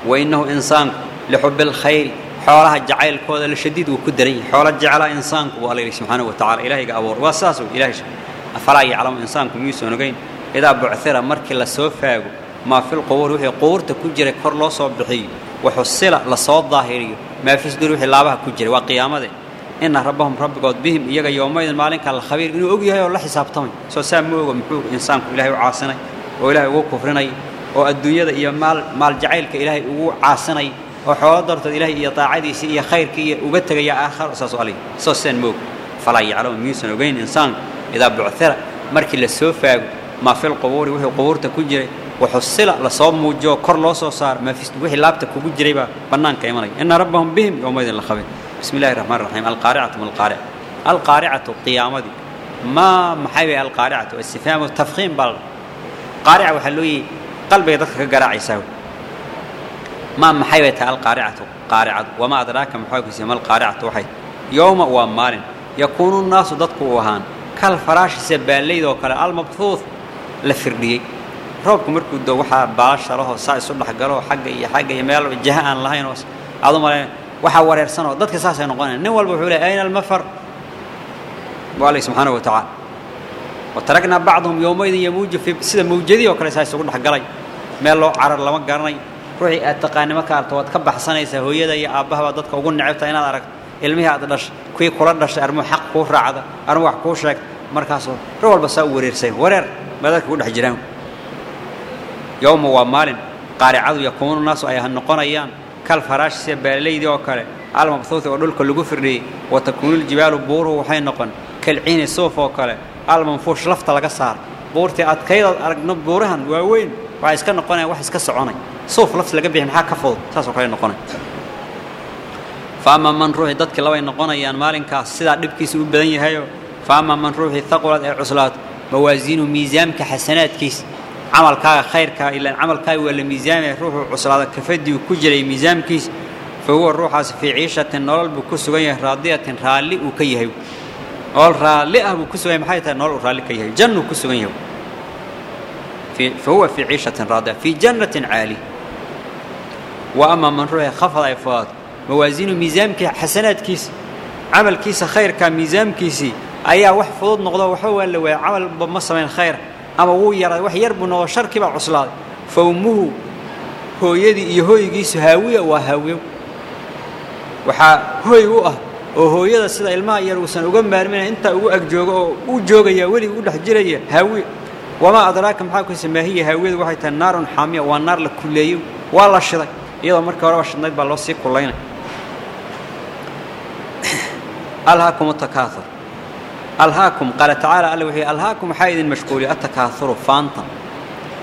وإنه إنسان لحب الخير حولها جعل كود الشديد وكدري حول جعل إنسانك وعليه سبحانه وتعالى إلهي قابور واساسه إلهي أفرعي على إنسانك ميسون وقين إذا بعثر مرك الله سوف ما في القبور وهي قور تكجر كور الله صوب بحيه وحسلة لصوت ظاهري ما في صدر وهي لابها كجر وقيامة إن ربهم رب قد بهم يجا يوم أيضا مالك على الخبير إنه أجيها ولا حساب تمن سو سامو ومحو إنسانك إلهي عاصني وإلهي وكفرني والدنيا ذا مال مال جعلك إلهي وعاصني وحوض درت إليه يطاعدي سي خير كي وبتجي يا آخر صار سؤالي صار سن موك فلا يعلم ميسن وبين إنسان إذا بعثر مرك للسوف ما في القبور وهي قبور تكجر وحصل لصوم موجو كر لصو ما في وهي لابت كوجري بنان كيمالي إن ربهم بهم يوم إذا الخبي بسم الله الرحمن الرحيم القارعة من القارع القارعة القيامة دي ما محيي القارعة استفهام وتفخيم بال قارعة وحلوي قلبي يدخل جراعي سوي ما محيبة القارعة قارعة. وما أدراك محيبة اسم القارعة وحي يوم ومال يكون الناس ضدك وهان كالفراش سبان ليد وكال المبثوث. لفردي. روبك مركو دو وحا باشا له ساي صلح قالوا حق إيا حق إيا ميال جهة أن لهين وس. dadka saasay noqonayaan nin walba wuxuu leeyahay ayna almafar waa leh subxaanahu wa tacaala وتركنا بعضهم يومئذ يموج في سيده موجدي saas ugu dhaxgalay meel loo carar lama garanay ruuxii aad taqaanimo ka arto waad ka baxsanaysaa hooyada iyo aabbaha dadka ugu necebta inaad arag ilmihi aad dhash kuwii kula dhashay armo xaq ku raacda armo wax ku sheeg markaas ruux walba saa wareersay wareer madadka u dhex jiraan yawma waa maalin qaaricadu yakuunu naasu ay noqonayaan kal faraash sida baalaydii oo kale almabthuuthi oo dhulka lagu firdhiyey wa takuunu ljibaalu buuruhu waxay noqon kalciini suuf oo kale almanfuush lafta laga saar buurtii adkaydaad aragno buurahan waaweyn waxay iska noqonayaan wax iska soconay suuf lafta laga bixi maxaa ka fudud saasoo kale noqonay faama man ruuxii dadkii labay noqonayaan maalinkaas sidaa dhibkiisa u badan yahayo faama man ruuxii thaqulad ee cuslaato mawaasiinu miisaamka xasanaadkiisa camalkaaga khayrkaa ilaan camalkaaga waa la miisaamaya ruuxuu cuslaada kafadii ku jiray miisaamkiisa fa huwa ruuxaasi fii ciishatin nolol buu ku sugan yahay raadiyatin raalli uu ka yahay nolol raalli ah buu ku sugan yahay maxay tahay nolol uu raalli ka yahay jannuu ku sugan yahay فهو في عيشة راضية في جنة عالية وأما من روح خفض إفاض موازين ميزان حسنات كيس عمل كيس خير كان ميزان كيسي. أيا وح فضل نقضى وحوى اللي عمل بمصر خير. أما هو يرى وح يربو نغ شر كبع عصلات. فأمه هو يدي يهوي كيس هاوية وهاوية. وحا هو يوه وهو يدا سيدا الماء يروسن وقم مارمين أنت وأجوغ وجوغ يا ولي ودحجرية هاوية. وما أدراك hawada waxay tahay naar xamiya waa naar la kuleeyo waa la shiday iyadoo marka hore shidnayd baa loo sii kuleynay alhaakum takathur alhaakum qala ta'ala alla wixii alhaakum xaydin mashquuli atakathuru faanta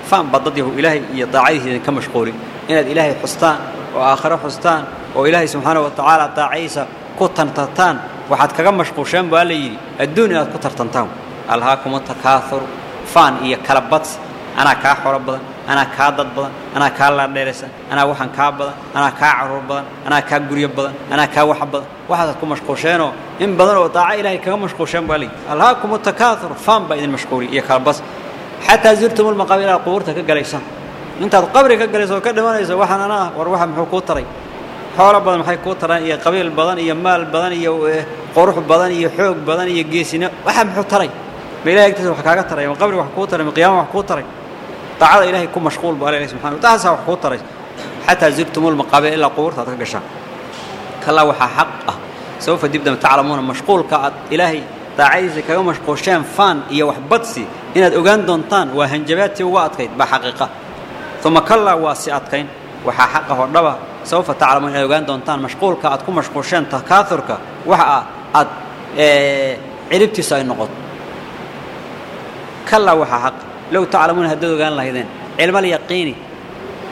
faan badadihu ilaahay iyo daacadiisa ka mashquuli inaad ilaahay xustaan oo aakhiro xustaan oo ilaahay subxaanahu wa tacaala daacaysa ku tantartaan waxaad kaga mashquusheen baa la yidhi adduun inaad ku tartantaan alhaakum takathuru faan iyo kala badsi anaa kaa xolo badan anaa kaa dad badan anaa kaa laadheeraysan anaa waxaan kaa badan anaa kaa caruur badan anaa kaa guryo badan anaa kaa wax badan waxaad ku mashquusheenoo in badan oo daaco ilaahay kaga mashquusheen baa leeyihi alhaakum takaathur faan baa idin mashquuli iyo kala bas xataa zurtum lmaqaabir inaad qubuurta ka galaysan intaad qabri ka galayso oo ka dhimanayso waxaan ana ah war waxa muxuu kuu taray xoolo badan maxay kuu taraan iyo qabiil badan iyo maal badan iyo qurux badan iyo xoog badan iyo geesino waxa muxuu taray ما إلهي اكتسب وحكاك ترى من قبل وحكو ترى من قيامة وحكو ترى تعالى إلهي كن مشغول بأله سبحانه وتعالى. وحكو ترى حتى زرتم المقابل إلا قبور تتقشا كلا وحا حق سوف تبدأ تعلمون مشغول كأد إلهي. تعايز كيو مشغول شام فان إيا وحبتسي إن أوغان دونتان وهنجباتي واتكيد بحقيقة. ثم كلا واسعتكين وحا حقه الربا سوف تعلمون إن أوغان دونتان مشغول كأد كن مشغول شام تكاثرك وحا أد إيه عربتي ساي نقط. كلا وحا حق لو تعلمون هدو قال الله هذين علم اليقيني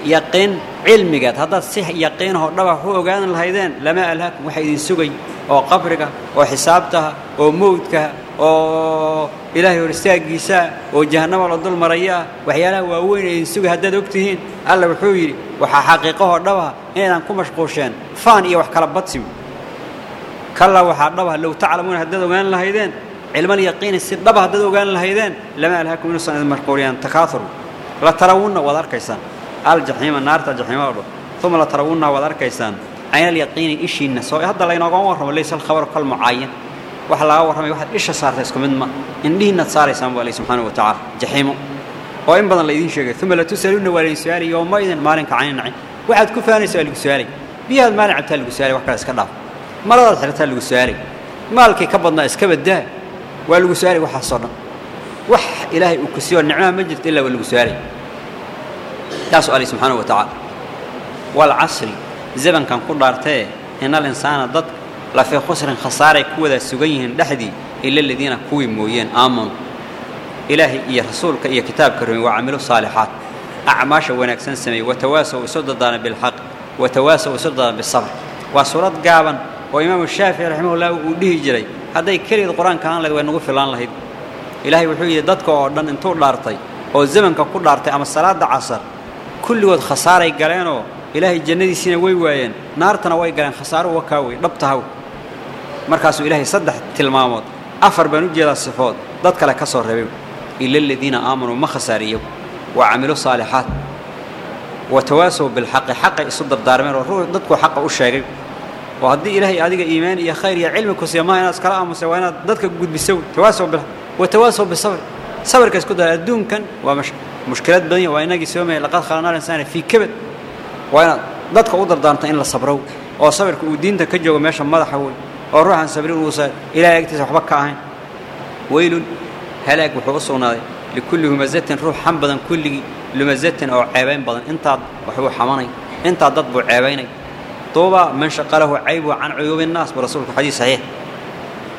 يقين علمي قد هذا صح يقين هو ربع. هو قال الله هذين لما ألهك. وحيد سجي أو قبرك. أو حسابتها أو موتك. أو إلهي ورسالة جيسا أو جهنم ولا ظلم ريا وحيلا وأوين ينسوي هذا دكتهين الله بحويل وحقيقه هو ربع. إيه نكون مشقوشين. فان يوح كربتسم كلا وحربها لو تعلمون هدو قال الله هذين علم اليقين سببها دادو قال الهيدين لما ألهاكم من الصنع المشقوريان تخاثروا لا ترونا وذار كيسان. الجحيم النار تجحيم أرض ثم لا ترونا وذار كيسان. عين اليقين إشي النساء. هذا لا ينقوم ورحمة ليس الخبر قل معين وحلا ورحمة واحد إيش صار تسكم إنما إن ليه نتصار يسام وعلي سبحانه وتعالى. جحيمه وإن بدنا ليدين شجع ثم لا تسألون ولا سؤالي يوم ما إذا مالك عين نعي. واحد كفاني سؤال سؤالي. بهذا ما نعتل سؤالي. وكذا سكناه مرضت على سؤالي. مالك كبرنا إسكبر ده. والوساري وحصنا وح إلهي وكسيو النعمة مجد إلا والوساري. يا سؤالي سبحانه وتعالى. والعصر زبن كان كل رتاه إن الإنسان ضد لا في خسر خسارة كوة السجين لحدي إلا الذين كوي موين آمن. إلهي يا رسول يا كتاب كريم وعملوا صالحات. أعماش وينك سنسمي وتواسوا وسددنا بالحق وتواسوا وسددنا بالصبر. وصورت جابا وإمام الشافعي رحمه الله وديه جري. Hadday keligeed qur-aanka ahaan lahayd way nagu filaan lahayd ilaahay wuxuu yidhi dadka oo dhan intuu dhaartay oo zamanka ku dhaartay ama salaada casar kulligood khasaaray galeenoo ilaahay jannadiisiina way waayeen naartana way galeen khasaaruhu wakaa wey dhabtahaw markaasuu ilaahay saddex tilmaamood afar baan u jeedaa sifood dad kale ka soo reebay ila aladiina aamanuu ma khasaariyo wa camilu saalixaat wa tawaasow bilxaqi xaqay isu dardaarmeen oo ruux وهدي إلهي أديك إيمان يا خير يا علمك وسيا ما أنا أذكر أمس وأنا ضدك جود بيسوي تواصل بله وتواصل بالصبر. صبر كاسكود الدون كان ومش مشكلة بني وأنا جي سوامي لقاط خلنا الإنسان في كبد. وأنا ضدك أقدر دانت إن الصبره وصبرك ودين تكجوا ماشى ما ذا حول. أروح عن صبرين وصل إلى أكتس حبك عين ويل هلاك وحوص ونادي لكل همزات روح حمضا كل همزات أو عبان بدن. أنت وحوص حماني. أنت ضد بوعبانك طوبى من شق له عيب عن عيوب الناس. برسولك حديث صحيح.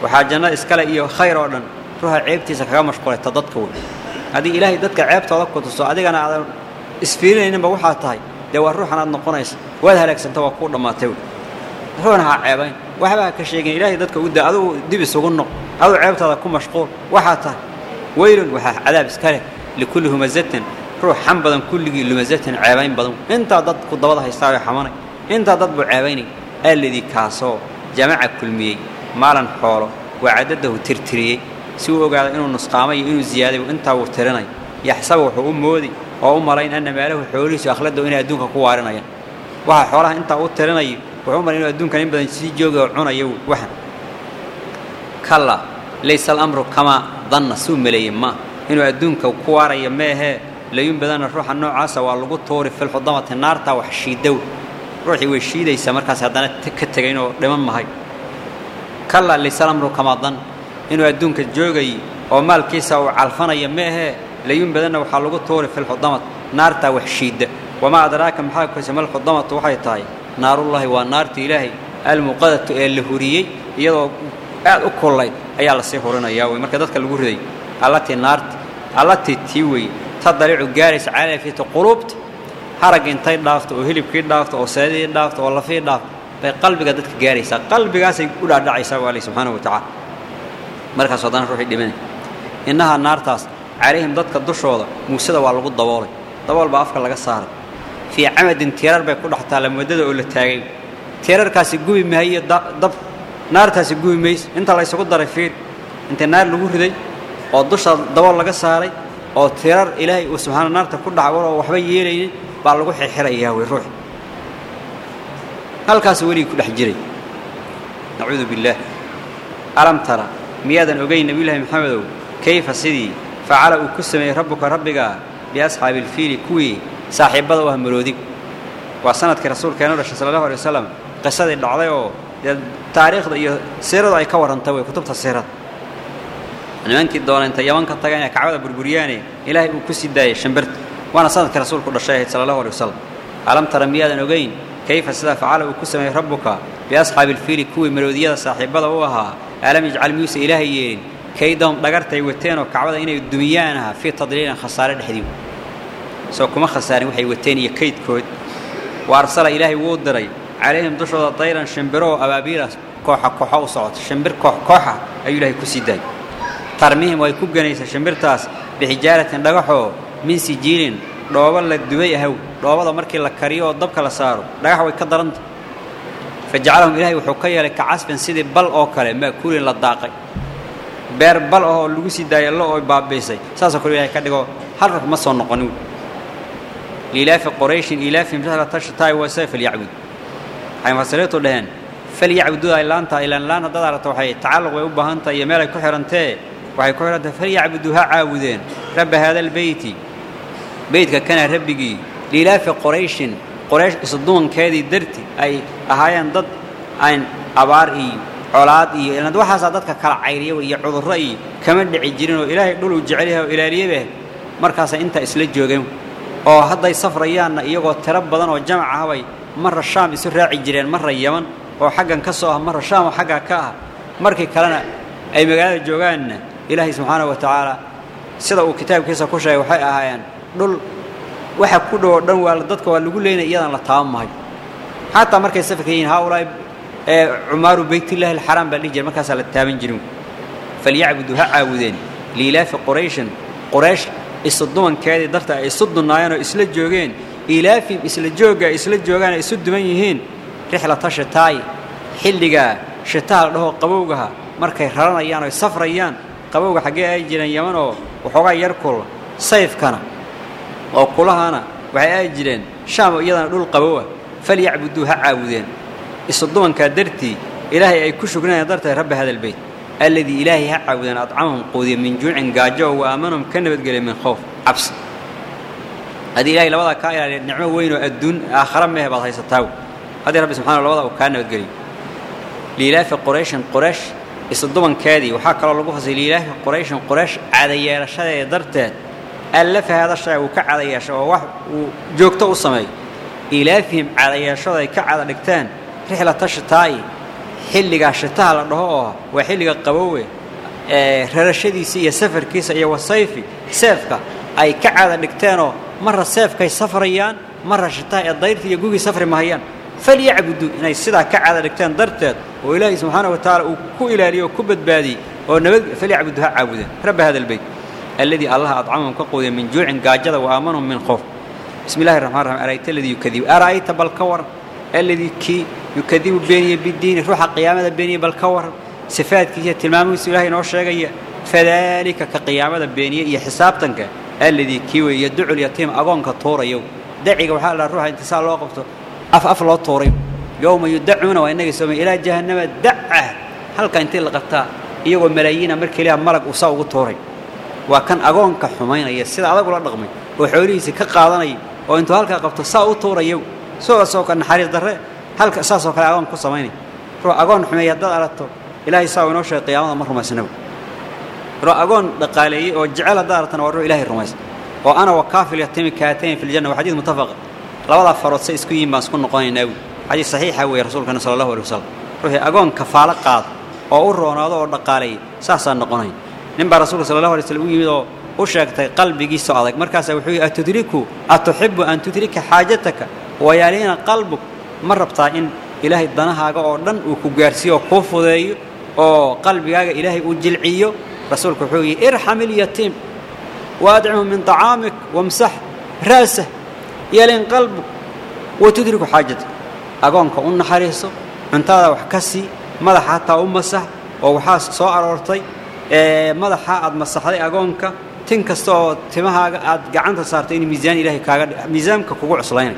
وحاجنا اسكلا إيو خير اذن روح عيبتي سكه مشقولة. تددك هذه إلهي ددك عيبت ادك تسو ادغنا إسفيرين ان بوخا تاي ده وروح أنا نقنيس ود هلكس انت وكو دماتي روحها عيبين. وحبا كشيغن إلهي ددك ود ادو ديب سوغ نو ادو عيبتها كو مشقول. وحا تا. ويل وحا عذاب اسكلا لكلهم زتن روح حنبدن كلغي لمزتن عيبين بدن إنت ددك دبد هيستاي حماني. Intaa dad buu ceebaynay alladii kaasoo jamaca kulmiyey maalan xoolo waa cadadahu tirtiriyey si uu ogaado inuu nusqaamay iyo inuu ziyaaday intaa wuu tirinay yaxsabu wuxuu u moodi oo u malayn anna maalahu xoolihiisu akhladahu inay adduunka ku waarinayaan waxa xoolaha intaa u tirinayo wuxuu u malayn inuu adduunkan in badan sii jooga oo cunayo waxan kalla laysa alamru kamaa danna suu maleeyey ma inuu adduunka ku waarayo meehee layun badanna ruuxa noocaasa waa lagu tuuri filxudamati naartaa wax shiidow ruuxii way shiidaysaa markaas haddana ka tegayn oo dhiman mahay kalla laysa alamru kamaa dan inuu adduunka joogay oo maalkiisa uu calfanayo meehee layun badanna waxaa lagu tuuri filxudamat naartaa wax shiidda wamaa adraaka maxaa kuyse malxudamatu waxay tahay naarullaahi waa naarta ilaahay almuqadatu ee la huriyey iyadoo aad u kullayd ayaa lasii hurinayaa wey marka dadka lagu riday allatii naarta allatii tii wey ta daliicu gaaraysa calafita quluubta haragga intay dhaafto oo hilibkii dhaafto oo saadidii dhaafto oo lafii dhaafto bay qalbiga dadka gaaraysaa qalbigaasay u dhaadhacaysaa waa alih subxaana wa tacaala markaas haddana ruuxii dhimanay innahaa naartaas calayhim dadka dushooda muusada waa lagu daboolay dabool baa afka laga saaray fii camadin tiirar bay ku dhex taalla muddada oo la taagay tiirarkaasi gubi mahayo dab naartaasi gubi mayso inta la ysugu daray fiir inta naar lagu riday oo dusha dabool laga saaray oo tirar ilaahay uu subxaana naarta ku dhacwal oo waxba yeelaynin baa lagu xirxirayaa wey ruux halkaas weligii ku dhex jiray nacuudu billaah alam tara miyaadan ogayn nebiyullaahi maxamedow kayfa sidii facala uu ku sameeyey rabbuka rabbigaa biasxaabi ilfiili kuwii saaxiibbada u ah maroodig waa sanadkii rasuulkeenu dhashay sala allahu alay wasalam qisadii dhacday oo dee taariikhda iyo siiradu ay ka warrantay wey kutubta siirada nimankii doona inta yaman ka taga inay kacbada burburiyaane ilaahay uu ku sii daayay shambirta وأنا صدق رسول كل شيء صلى الله عليه وسلم. علمت رمي هذا نوجين كيف سدى فعل وكسم ربك بأصحاب الفيل كوي مروديا صاحب الله وها؟ علم يجعل موسى إلهي؟ كيدهم دقرت يوتين وكعبد هنا الدميانها في تضليل خسارة الحديث سو كم خسارة وحي وتين يكيد كود. وأرسل إلهي ودري عليهم دشوا طيرا شنبرو أبابيرا كوحة كوحة وصوت. شنبر كوحة كوحة أي إلهي كسيدا ترميهم ويكوب جنيس شنبر تاس بحجارة دقحو من سجين ضوابا للدوية هو ضوابا مركي لكاري وضبك لسارو رايح ويكدرند فجعلهم إلهي وحقية لك عصف سيد بل أوكالي ما كولي للداقي بير بل أوه لوسي داي الله أوي باب بيسي ساسا كولي إلهي كاد يقول حرف مصر نقنو إلاف قريش إلاف مثل تشتاي وسيف اليعوي حين فصلتوا لهن فليعبدوا إلا أنت إلا أن لا نددار توحي تعالوا ويبه أنت يمالي كحرنتي وهي كحرنتي فليعبدوها عابدين رب هذا البيتي بيت كان ربقي في قريش قريش يصدون كذي درتي. أي أهايان ضد عن أباري علادي لأن دوحة صادتك كالعيرية ويعوض الرأي كما دعي جيرين وإلهي قلوا وجعلها وإلى ريبه. مركز أنت إسلجوا قيم أو هذا يصف ريان يقول تربضان وجمع هواي. مرة الشام يسرع جيرين مرة اليمن. أو حقا نكسوها مرة الشام وحقا كاها. مركي كلنا أي مقالة جوغان إلهي سبحانه وتعالى. سيدا وكتاب كيسا كوشا يوحي dhul waxa ku dhow oo dhan waa dadka waa lagu leynaya iyadan la taaban mahayo xataa markay safarka yihiin haaulaa'i ee cumaaru beytillahi alxaraam baa dhihi jira markaasaa la taaban jirin falyacbudu ha caabudeen liilaafi qurayshin qoraysh isu dumankeedii darta ay isu dunnaayeen oo isla joogeen ilaafim isla joogga ay isla joogaan isu duman yihiin rixlata shitaa'i xilligaa shitaha la dhahoo qabowgaha markay raranayaan oo safrayaan qabowga xaggee ay jireen yaman oo waxoogaa yar kul sayfkana أو كلهانا وحياة جيران شام أيضاً دول قبوة فليعبدوها عابدين الصدوان كدرتي إلهي أي كشوكنا يدرت رب هذا البيت الذي إلهي عابدين أطعمهم قوذي من جوع قاجوا وآمنهم كنبت قليل من خوف عبس هذه إلهي لوضع كائلة نعمه وينه الدون آخرا مهي بطهي ستاو هذه رب سبحانه لوضع وكنبت قليل لإله في قريش قريش الصدوان كادي وحاكر الله قفز لإله في قريش قريش عادية رشادة يدرتها ألف هذا الشيء وكعد يشاء وجوكته وصمي. إلافهم على يشاء كعلى لكتان رحلة الشتاي حلقة الشتاء لأنه هو. وحلقة قبوة. آه، رشدي سي سفر كيس أيوة وصيفي سيفك أي كعلى لكتانه مرة سيفك سفريان مرة شتاي الضير في يقوقي سفر مهيان فليعبدوا. إن السدع كعلى لكتان ضرتت وإلهي سبحانه وتعالى وكو إلهي وكو بدبادي. فليعبدوا فليعبدوها عابدا رب هذا البيت. الذي الله أطعمهم كقوة من جوع قاجدة وآمنوا من خوف. بسم الله الرحمن الرحيم. أرأيت الذي يكذب؟ أرأيت بالكور؟ الذي كي يكذب بيني بالدين؟ روح قيامة بيني بالكور. سفاد كي تلمامه. بسم الله نعوش رقية فذلك كقيامة بيني. يحساب تنك. الذي كي يدعو اليتيم أظن كطور يوم دعي وحال الروح انتسال الوقفته أف أفلا طور يوم يدعون وإنك سوما إلى جهنم. دعه. هل كانت لقطة يوم ملايين مركليها مرق وصوغ طوري waa kan agoonka xumaynaya sida adag ula dhaqmay oo xoolihiisii ka qaadanaya oo intuu halkaa qabto saa u tuurayow sogasoo ka naxariis darre halka saasoo kale agoon ku samaynaya ruux agoon xumeeya haddaad aragto ilaahay saa inoo sheegay qiyaamada ma rumaysnabu ruux agoon dhaqaaleeyey oo jecel haddaad aragtana waa ruux ilaahay rumaysa oo ana wakaafil yatimi kaatayn fi ljanna waa xadiid mutafaqa labadaa farood say isku yihiin baan isku noqonaynaa wi xadiis saxiixa weeye rasuulkana sala allahu alay wasalam ruuxii agoon kafaalo qaada oo u roonaado oo dhaqaaleeyey saasaan noqonayn qalbigiisa adag markaasaa wuxuu yidhi atudriku atuxibu an tudrika xaajataka wayaaliina qalbuk ma rabtaa in ilaahay danahaaga oo dhan uu ku gaarsiiyo oo kuu fudeeyo oo qalbigaaga ilaahay uu jilciyo rasuulku wuxuu yidhi irxam ilyatiim waadcimu min طacaamik wamsax ra'sah yalin qalbuk watudriku xaajatak agoonka u naxariiso cuntada wax ka sii madaxa hataa u masax oo waxaa soo aroortay madaxa aad masaxday agoonka tin kasta oo timahaaga aad gacanta saartay in miisaan ilahay kaaga miisaanka kugu cuslaynay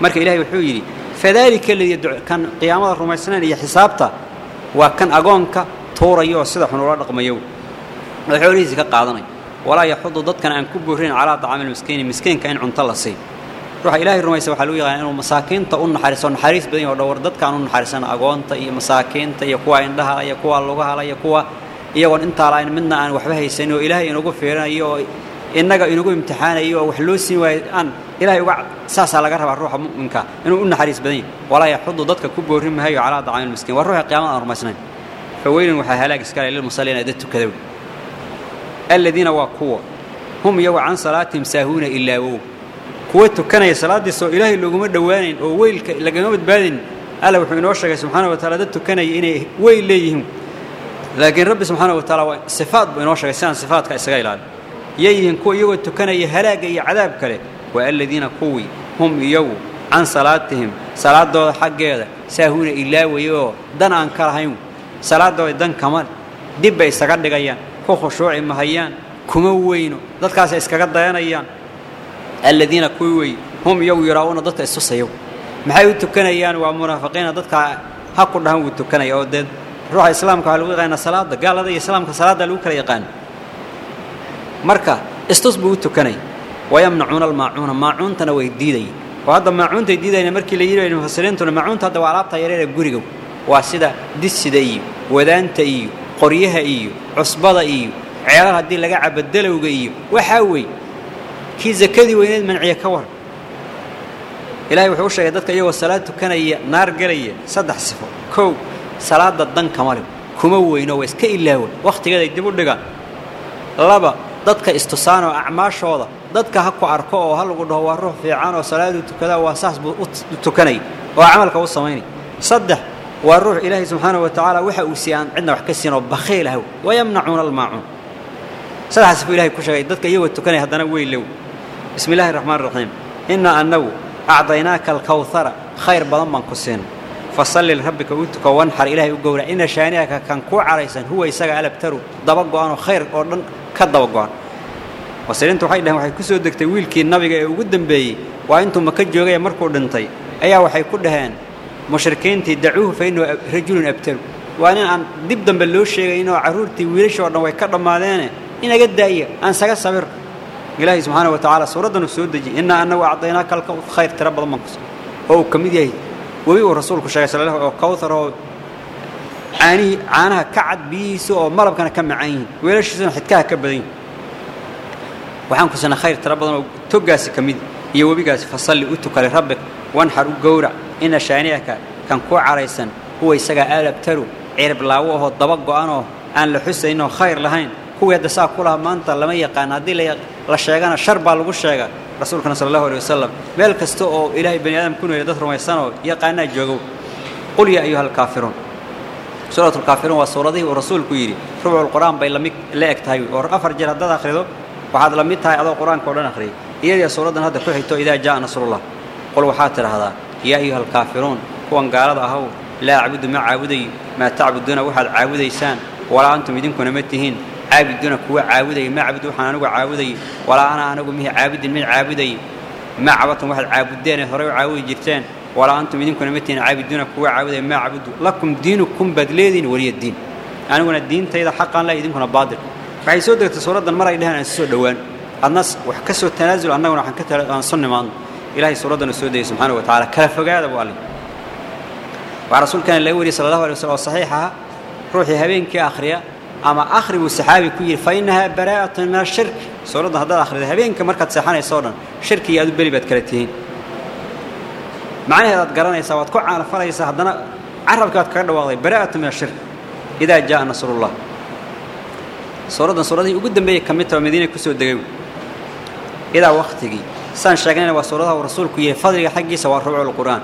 marka ilahay wuxuu yidhi fadaalika aladii kan qiyaamada rumaysnayn iyo xisaabta waa kan agoonka tuuraya sida xun ula dhaqmayo oo xoolihiisi ka qaadanay walaa yaxudu dadkan aan ku boorrayn calaa dacaami lmiskiini miskiinka in cunto la siiy ruuxa ilaahay rumaysa waxaa lagu yaqaana inuu masaakiinta u naxariiso naxariis badan yaho dhowr dadkaan u naxariisana agoonta iyo masaakiinta iyo kuwa indhahala iyo kuwa lugahala iyo kuwa iyagoon intaa la'ayn midna aan waxba haysanin oo ilaahay inagu fiirinayo oo innaga inagu imtixaanayo oo wax loo siin waayo aan ilahay uga saasaa laga rabaa ruuxa mu'minka inuu u naxariis badan yahy walaa yaxudu dadka ku boorrin mahayo calaa dacaami lmiskiin waa ruuxa qiyaamada aan rumaysnayn fa weylin waxaa halaag iskale lilmusalliina dad tukada aladiina waa kuwa hum iyagu can salaatihim saahuuna ilaawow kuwa tukanaya salaaddiisa oo ilaahay looguma dhowaanayn oo weylka lagama badbaadayn alla wuxuu inoo sheegay subxaana wa taala dad tukanaya inay weyl leeyihiin لكن رب سبحانه وتعالى صفات بنوشة إنسان صفات كإسرائيل يين كو يو تكن يهلاج يعذاب كله والذين قوي هم يو عن صلاتهم. صلاة دو حق هذا سهون إلا ويو. دن عن كرهيم صلاة دو دن كمال. دب إسقاط دقيان كو خشوع مهيان. كم وينو. ضد كاس إسقاط ديان أيان. الذين قوي هم يو يراون ضد إسوس يو. محيو تكن أيان ومرافقين ضد كا هكذا هم تكن يودد ruuxa islaamka waxaa lagu yaqaanaa salaadda gaalada iyo islaamka salaadda lagu kala yaqaano marka istus buu u tukanaya wayamnacuuna almaacuuna maacuuntana way diidayeen oo hadda maacuuntay diidayna markii la yidhi mufasiriintuna maacuunta hadda waa alaabta yareera guriga waa sida disida iyo wadaanta iyo qoryaha iyo cusbada iyo ceelal haddii laga cabo dalowga iyo waxaa wey kii zakadii weyneed manciya ka war ilahay wuxuu u sheegay dadka iyagoo salaad tukanaya naar gelaya saddex sifo kow salaadda dan kama leh kuma weyno waa iska ilaawa wakhtigeeday dib u dhigaan laba dadka istusaan oo acmaashooda dadka ha ku arko oo ha lagu dhaho waa ruux fiican oo salaaduu tukadaa waa saas buu u tukanaya oo camalka u samaynaya saddex waa ruux ilaahay subxaana wa tacaala waxa uu siiya aan cidna wax ka siin oo bakhiil ahw wayamnacuuna almaacuun saddex sifo ilahay ku sheegay dadka iyagoo tukanaya haddana weylow bismi illaahi raxmaan raxiim innaa annagu acdaynaaka alkawhara khayr badan baan ku siinay alabtaru daba go'anoo khayr oo dhan ka daba go'an mufasiriintu waxay dhaheen waxay ku soo degtay wiilkii nabiga ee ugu dembeeyey waa intuu maka joogaya markuu dhintay ayaa waxay ku dhaheen mushrikiintii dacuuhu fa innahu rajulun abtalu waa nin aan dib dambe loo sheegay inuu carruurtii wiilashoo dhan way ka dhammaadeene inaga daaya aan saga sabir ilaahay subxaana wa tacaala suuraddan uu soo dejiyey innaa annagu acdaynaaka alkhayr tiro badan baan kus oo uu ka mid yahay kawthar oo caanihii caanaha ka cad biyihiisa oo malabkana ka macaan yihiin weelashiisuna xidkaha ka badan yihin waxaan ku sinay khayr tiro badan oo toggaasi ka mid iyo webigaasi fasalli u tukale rabbik wanxar u gowrac ina shaani'aka kan kuu caraysan huwa isagaa aalabtaru cirib laawo ahoo daba go'anoo aan la xusaynoo khayr lahayn kuwii hadda saa ku lahaa maanta lama yaqaan haddii la sheegana shar baa lagu sheega rasuulkana sala allahu alay wasalam meel kasta oo ilaahay bani aadam ku noolya dad rumaysanoo yaqaanaa joogow qul yaa ayuha alkaafiruun suurat lkaafiruun waa suuradihii uu rasuulku yidhi rubculqur'aan bay lamid la eg tahay oo afar jeer haddaad akhrido waxaad la mid tahay adoo qur-aanka o dhan akhriyay iyadii suuraddan hadda ku xigto idaa jaa nasrullah qul waxaad tidhaahdaa yaa ayuha alkaafiruun kuwan gaalada ahow laa acbudu ma caabudayo maa tacbuduuna waxaad caabudaysaan walaa antum idinkuna ma tihiin caabiduuna kuwa caabudaya ma cabud waxaan anigu caabudayay walaa ana anigu mihi caabudin mid caabudayay ma cabatum waxaad caabudeenee horey u caabudi jirteen walaa antum idinkuna ma tihiin caabiduuna kuwa caabudaya ma cabudu lakum diinukum baad leediin waliya diin aniguna diintayda xaqaan leh idinkuna baadil waxay soo degtay suuraddan mar ay dheheen aan soo dhowaan adna wax ka soo tanaasul annaguna waxaan ka aan sun nimaadno ilaahay suuraddana soo degay subxaana wa tacaala kala fogaada buu allih waxaa rasuulkana laga wariyey sala allahu alay waslm oo saxiix aha ruuxii habeenkii akhriya أما آخر السحابي كير فإنها براءة من الشرك. صورت هذا آخر ذهبين كمركة سحانة صورا شرك يا ذبلي بتكرتين معنى هذا قرانا يسوات كوع على فلا يسح دنا عرب كات كرنا واضي براءة من الشرك. إذا جاء نصر الله. صورت صورت يوجد من بيك كميتة مدينة كسود دعو إذا وقت جي سان شجعنا وصورت ورسول كير فضل حق سوا ربع القرآن.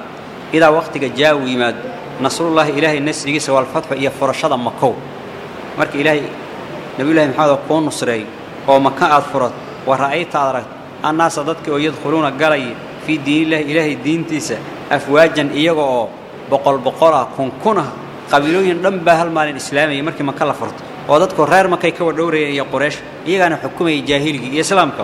إذا وقت جاء ويمد نصر الله إله الناس يجي سوا الفتح يفرشة مكوه مرك إلهي نبي الله محمد قوم نصري أو مكان أذفرت ورأيت أدركت أن صدقك ويدخلون الجري في دين الله إلهي دين تيسا أفواجا إيغا بقل بقرة كن كنا قبيلوين لم بها المال الإسلامي مرك مكان لفرت ودتك غير ما كيك ودوري يا قريش إيغا حكومة جاهلي يا سلامك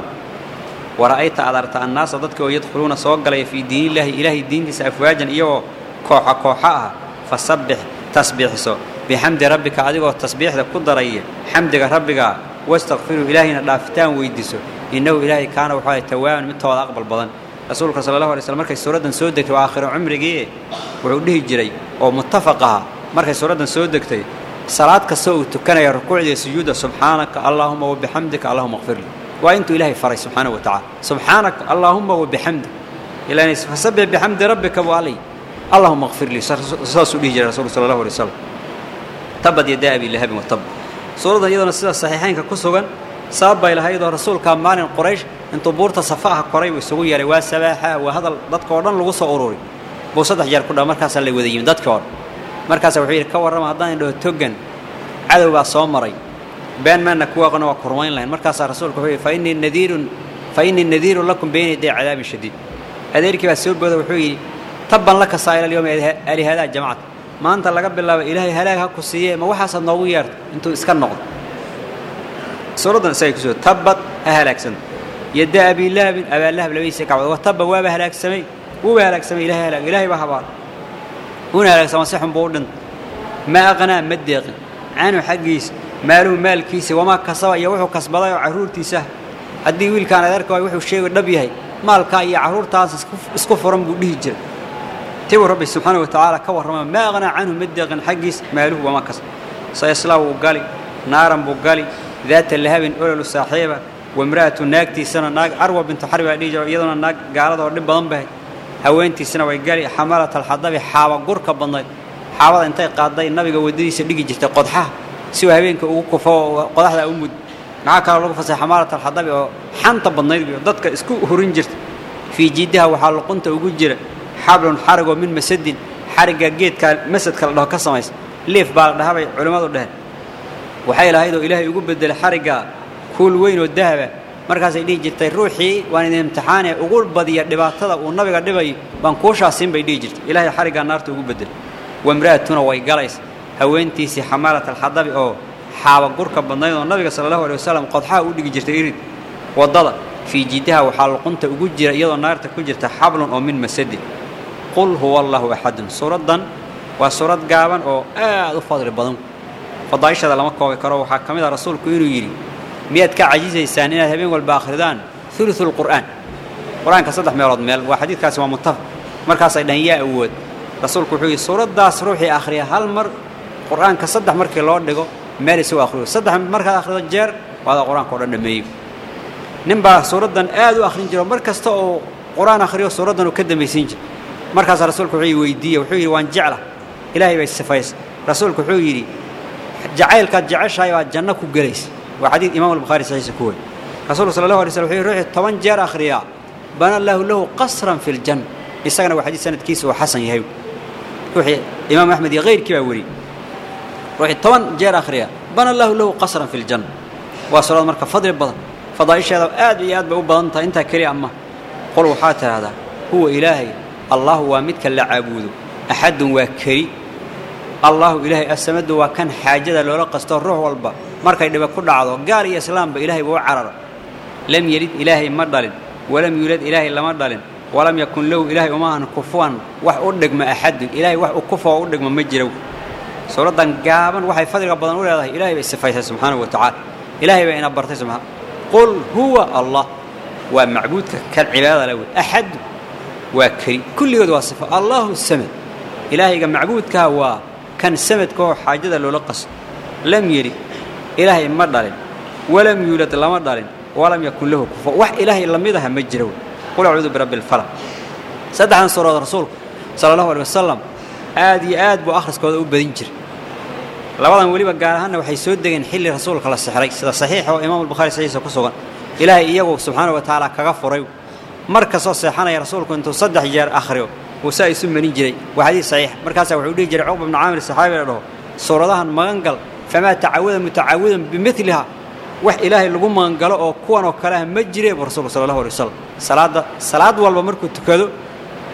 ورأيت أدركت أن صدقك ويدخلون صوغ في دين الله إلهي دين تيسا أفواجا إيغا كوحا كوحا فسبح تسبح سو بحمد ربك عدوه التصبيح ذا كل حمد ربك واستغفر إلهنا لافتان ويدسو إنه إلهي كان وحاية تواب من التواب أقبل بضان رسولك صلى الله عليه وسلم مركز سورة سودك وآخر عمرك وعوده الجري ومتفقها مركز سورة سودك صلاتك سودك كان يركوع دي سجودة سبحانك اللهم وبحمدك اللهم اغفر لي. وأنت إلهي فري سبحانه وتعالى. سبحانك اللهم وبحمدك. إلهي فسبح بحمد ربك وعلي. اللهم اغفر لي. رسول الله صلى الله عليه وسلم. تبدي دابي لهب وتب صورة أيضا السيرة الصحيحين ككسوغن صاب إلى هيدا رسول كان معنى القريش أن تبورت صفاها قري وسوية رواية يعني سباحة وهذا ضد كورن لغوص أوروري. بوصد حجر كل مركز اللي وذي من ضد كور مركز وحير كور رمضان اللي توجن عدو بصومري بين ما نكوا غنوا كرمين لهن مركز الرسول كفي فإني النذير فإني النذير لكم بين يدي عذاب شديد. هذا يركب السوق بده وحير طبعا لك صاير اليوم هذه هذا الجماعة maanta laga bilaabo ilaahay halaag ha ku siiye ma waxaasaad noogu yeerto intuu iska noqdo suuraddan isagay kusoo tabbad ha halaagsanta yadda abiilahabin abaallahab labadiisa kacbood wa tabba waaba halaagsamay wuuba halaagsamay ilahay halaag ilaahay baa habaar wuuna halaagsama si xun buu u dhintay ma aqnaa ma deeqin canhu xaggiisa maaluhu maalkiisa wamaa kasaba iyo wuxuu kasbaday oo carruurtiisa haddii wiilkaan adeerka waay wuxuu sheegu dhab yahay maalkaa iyo carruurtaas isku furan buu dhihi jiray tibuu rabbi subxaana wa tacaala ka warrama ma aqnaa canhu ma deeqin xaggiisa maaluhu wamaa kasaba sayaslaa wuu gali naaran buu gali daata lahabin ololu saaxiiba wamra'atu naagtiisana naag carwa bintu xarbi baa dhihi jiro iyaduna naag gaalada oo dhib badan bahay haweentiisana way gali xamalat alxadabi xaaba gurka badnayd xaabada intay qaaday nabiga waddadiisa dhigi jirtay qodxaha si uu habeenka ugu kufo qodaxda u mud maxaa kaloo lagu fasay xamaalat alxadabi oo xablun xarigoo min masadin xarigga geedka masadka la dhaho ka samaysa liif baa la dhahabay culimmadu dheheen waxay lahayd oo ilaahay ugu beddelay xarigga kuul weyn oo dahaba markaasay dhihi jirtay ruuxii waan idin imtixaanee ugu badiya dhibaatada uu nabiga dhibayo baan kuushaasiin bay dhihi jirtay ilaahay xariggaa naarta ugu beddelay wamra'atuna way galaysa haweentiisii xamaalat alxadabi oo xaaba gurka badnayd oo nabiga sala allahu alay wasalam qodxaha u dhigi jirtay irid waddada fii jiddaha waxaa luqunta ugu jira iyadoo naarta ku jirta xablun oo min masadin oo aad u fadli badan fadaa'ishada lama koobi karo waxaa ka mid ah rasuulku inuu yidhi miyaad ka cajisaysaan inaad habeen walba akhridaan uluثu lqur'aan qur-aanka saddex meelood meel waa xadiidkaasi waa muttafaq markaasay dhan yaa awood rasuulku wuxuu yidhi suuraddaas ruuxii akhriya hal mar qur'aanka saddex markii loo dhigo meel isagu akhriyo saddex markaad akhrido jeer waada qur-aanka o dhan dhameeyo nin baa suuraddan aad u akhrin jiro mar kasta oo qur-aan akhriyo suuraddan uu ka dambaysiin jira markaasaa rasuulku wuxuu weydiiye wuxuu yidhi waan jecla ilaahay bay sifaysay rasuulku wuxuu yidhi jacaylkaad jeceshahay baad janno ku gelaysa waa xadiid imaam albukhaari saxiisa ku wey rasuulku sala allahu alay slam wuxuu ruuxii toban jeer akhriyaa bana allaahu lahu qasran fi ljanna isagana waa xadiid sanadkiisa uu xasan yahay ruuxii imaam axmed iyo kayrkii baa weriyey ruuxii toban jeer akhriya bana allaahu lahu qasran fi ljanna waa suurad marka fadli badan fadaa'isheeda aad iyo aad bay u badan tahay intaa keliya ama qol waxaa tidhaahdaa huwa ilaahay الله هو مدك لا عبود أحد وكري الله إلهي أسمد وكان حاجة لولا قصد الروح والبا مركا إذا كل عضو. قال يا سلام بإلهي هو عرر. لم يرد إلهي مردل ولم يرد إلهي إلا مردل ولم يكن له إله وما أن كفوا وح ما أحد. إلهي وح كفوا أردق ما مجرو. سورة قابا وح يفضل قبضان أولي الله إلهي بإستفايته سبحانه وتعالى. إلهي بإن أبرته قل هو الله. ومعبودك كالعبادة له. أحد وكري. كل يود وصفة الله السمد. إلهي قم معبود كهوا كان السمد كهو حاجة لو لقص. لم يري. إلهي مردال ولم يولد الله مردال ولم يكن له كفا وح إلهي لم يدها مجره قل أعوذ برب الفلا سدح عن رسول صلى الله عليه وسلم. آدي آد بو أخرس كهو دعوب لا والله مولي بقال هنا وحي سودين حل رسول خلاص صحيح صحيح إمام البخاري صحيح سكسوغن إلهي إيه سبحانه وتعالى كغفر أيوه. Mar kastoo seexanaya rasuulku intuu saddex jeer akhriyo uu saa isu marin jiray waa xadiis saxiix markaasaa wuxuu dhihi jiray cuqba bnu caamir saxaabi la dhaho suuradahan magangal famaa tacawada mutacaawidan bimiliha wax ilaahay lagu magangalo oo kuwan oo kale ah ma jiree buu rasuulku sala allahu alay wasalam salaadda salaad walba markuu tukado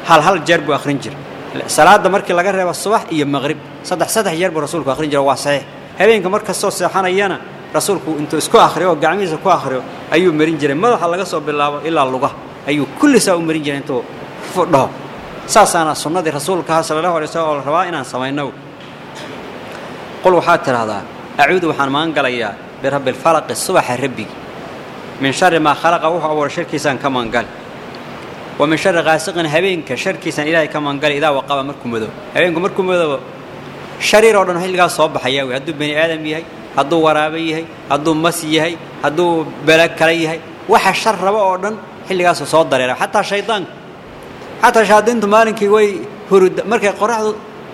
hal hal jeer buu akhrin jiray salaadda markii laga reebo subax iyo maqrib saddex saddex jeer buu rasuulku akhrin jira waa saxiix habeenka mar kastoo seexanayana rasuulku intuu isku akhriyo oo gacmihiisa ku akhriyo ayuu marin jiray madaxa laga soo bilaabo ilaa lugaha ayuu kulli saa u marin jiray intuu dhaho saasaana sunnadii rasuulkaha sala allahu alay waslm oo la rabaa inaan samayno qul waxaad tidhaahdaa acuudu waxaan magan galayaa birabbi alfalaqi subaxa rabbigi min shari maa khalaqa wuxuu abuuray sharkiisaan ka magangali wa min shari qaasiqin habeenka sharkiisaan ilaahay ka magangali idaa waqaba markuu madoobo habeenku markuu madoobo shariir oo dhan xilligaas soo baxayaa wey hadduu bani aadam yahay hadduu waraabe yahay hadduu mas yahay hadduu bele kale yahay waxa shar rabo oo dhan xilligaasuu soo dareera xataa shaydaanka xataa shayaadiintu maalinkii way hurud markay qoraxdu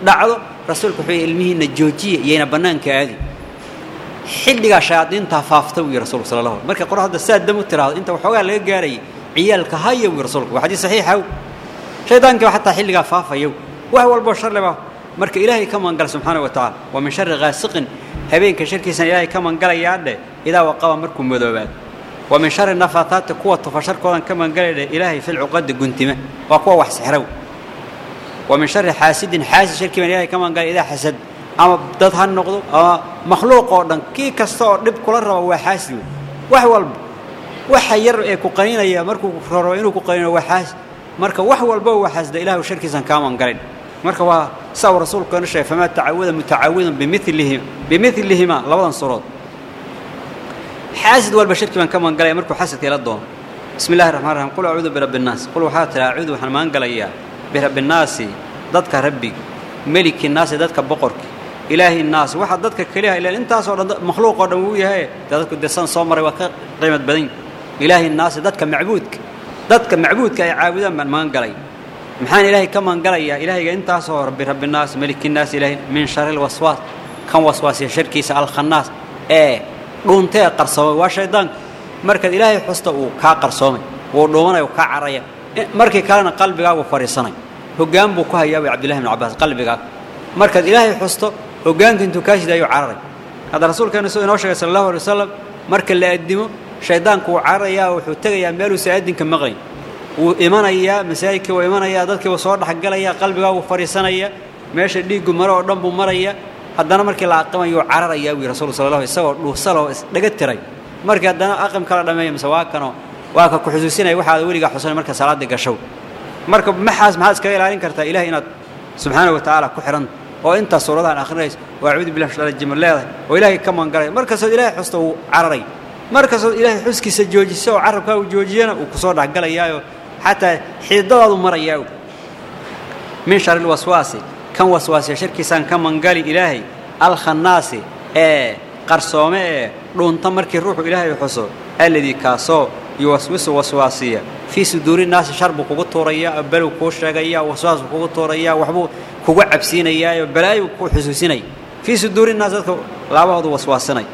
dhacdo rasuulku wuxuu ilmihiinna joojiya iyayna bannaanka aadi xilligaa shayaadiintaa faafta wuu rasuulku sala allahu markay qoraxda saa dam u tiraahdo inta waxoogaa laga gaarayay ciyaalka haya wuu rasuulku waa xadiis saxiixaw shaydaankiiba xataa xilligaa faafayow wax walboo sharliba marka ilaahay ka mangala subxaana wa tacala wa min shari qaasiqin habeenka sharkiisana ilaahay ka mangalayaa dheh idaa waqaba markuu madoobaado ومن شر النفاثات قوة تفشر كوان كما قال إلهي في العقد قنتمة. وقوة واسحرو ومن شر حاسد حاسد شرك من إلهي كما قال إذا حسد. أما ضدها النقض أما مخلوق أردن كي كستور لب كل الرب هو حاسد وحير إيه كقنين يا مركو كفروين وكقنين وحاس مركو وحوال بو وحاسد إلهي شرك زن كما قال مركو سوى رسول كان الشيء فما تعوذا متعوذا بمثلهما بمثلهما. لبضا صراط حاسد والبشر من كمان قال يمرك حاسد يلا الضوء بسم الله الرحمن الرحيم. قل أعوذ برب الناس. قل وحات لا أعوذ وحنا قال إياه. برب الناس ضدك ربي. ملك الناس ضدك بقرك. إله الناس واحد ضدك كلها إلا أنت مخلوق ولا مو هي ضدك دسان صومري وقت قيمة بدين. إله الناس ضدك معبودك. ضدك معبودك يا عابد من ما انقلي محان إلهي كم انقلي يا إلهي أنت صار ربي رب الناس ملك الناس إله من شر الوسواس. كم وسواس يا شركي سأل خناس. إيه. Dhuuntee qarsoomay waa shaydaanka markaad ilaahay xusta uu kaa qarsoomay wuu dhuumanaya uu kaa caraya markii kalena qalbigaagu fadhiisanay hoggaan buu ku hayaa way cabdillahi bn cabbaas qalbigaaga markaad ilaahay xusto hoggaanka intuu kaa shidaayuu cararay hadda rasuulkeenu siduu inoo sheegay sala allahu alay wasalam marka la addimo shaydaanku wuu cararayaa wuxuu tegayaa meeluusa addinka maqlayn wuu imanayaa masaajidkii wuu imanayaa dadkiiba soo dhexgalayaa qalbigaagu fadhiisanaya meesha dhiiggu mare oo dhan buu maraya haddana markii la aqimayuu cararayaa buu yihi rasulku sala allah isagoo dhuusaloo isdhaga tiray. Markii haddana aqim kala dhameeya mise waa kanoo waa ka ku xusuusinaya waxaad weligaa xusanay marka salaaddii gashow. Marka maxaas maxaad iskaga ilaalin kartaa ilahay inaad subxaana wa tacaala ku xidhan oo intaas suuradahan akhrinayso oo acuudu shaytaani rajiim leedahay oo ilaahay ka magangalay markastood ilaahay xusta uu cararay. Markastood ilaahay xuskiisa joojisa oo carabkaa uu joojiyana uu ku soo dhexgalayaayo xataa xididadaadu marayaa min shari lwaswaasi كان وسواس شركي سان كان منغالي إلهي. الخناس إيه قرصومة إيه دون تمر كي روح إلهي يحصو الذي كاسو يوسوس وسواسية. في صدور الناس شرب كوكو تورية بل وكوش رقية وسواس كوكو تورية وحبو كوكو عبسيني بلاي وكو حسوسيني في صدور الناس لا بعض وسواسيني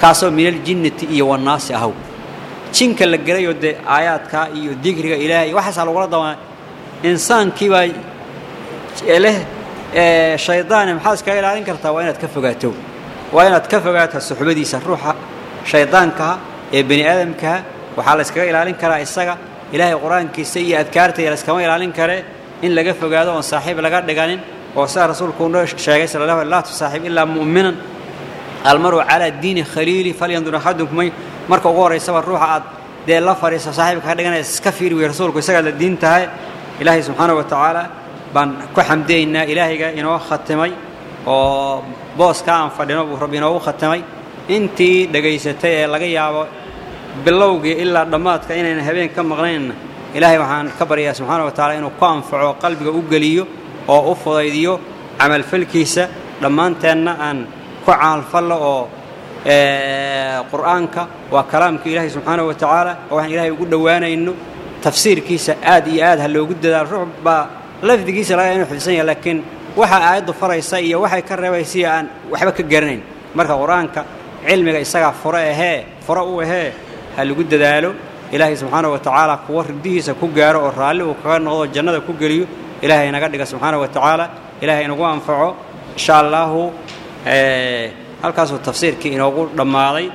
كاسو من الجنة إيه والناس أهو. تشينك اللي قريو دي آيات كا إيه ديكري إلهي. وحس على ورده إنسان كيبا إله shaydaane maxaad iskaga ilaalin kartaa waa inaad ka fogaato waa inaad ka fogaato suxbadiisa ruuxa shaydaankaha ee bani aadamkaha waxaa la yskaga ilaalin karaa isaga ilaahay qur-aankiisa iyo adkaartaya layskama ilaalin kare in laga fogaado oon saaxiib laga dhiganin oo sidaa rasuulku noo sheegay sala allah laa tusaaxib ilaa mu'minan almaru calaa diini khaliili falyandur axadukumay marka ugu horraysaba ruuxa aad dee la fadhiiso saaxiibka ka dhiganaya iska fiiri wey rasuulku isagaa la diin tahay ilaahay subxaana wa tacaala baan ku xamdiyaynaa ilaahayga inoo khatimay oo booskaa aan fadhino buu rabbi inoogu khatimay intii dhegaysatay ee laga yaabo bilowgii ilaa dhammaadka inayna habeen ka maqnaynna ilaahay waxaan ka baryaa subxaana wa tacala inuu ku anfaco qalbiga u geliyo oo u fudaydiyo camalfalkiisa dhammaanteenna aan ku caalfallo oo qur'aanka waa kalaamka ilaahay subxaana wa tacaala oo waxaan ilaahay ugu dhowaanayno tafsiirkiisa aad iyo aad ha loogu dadaalo ruux baa lafdigiisa laga inuu xifdisan yahay laakiin waxa aayaddu faraysa iyo waxay ka reebaysa aan waxba ka garanayn marka qur-aanka cilmiga isagaa fure ahee fure u ahee ha lagu dadaalo ilaahay subxaana wa tacaala kuwa riddihiisa ku gaaro oo raalli uu kaga noqdo jannada ku geliyo ilaahay inaga dhiga subxaana wa tacaala ilaahay inagu anfaco insha allaahu halkaasuu tafsiirkii inoogu dhammaaday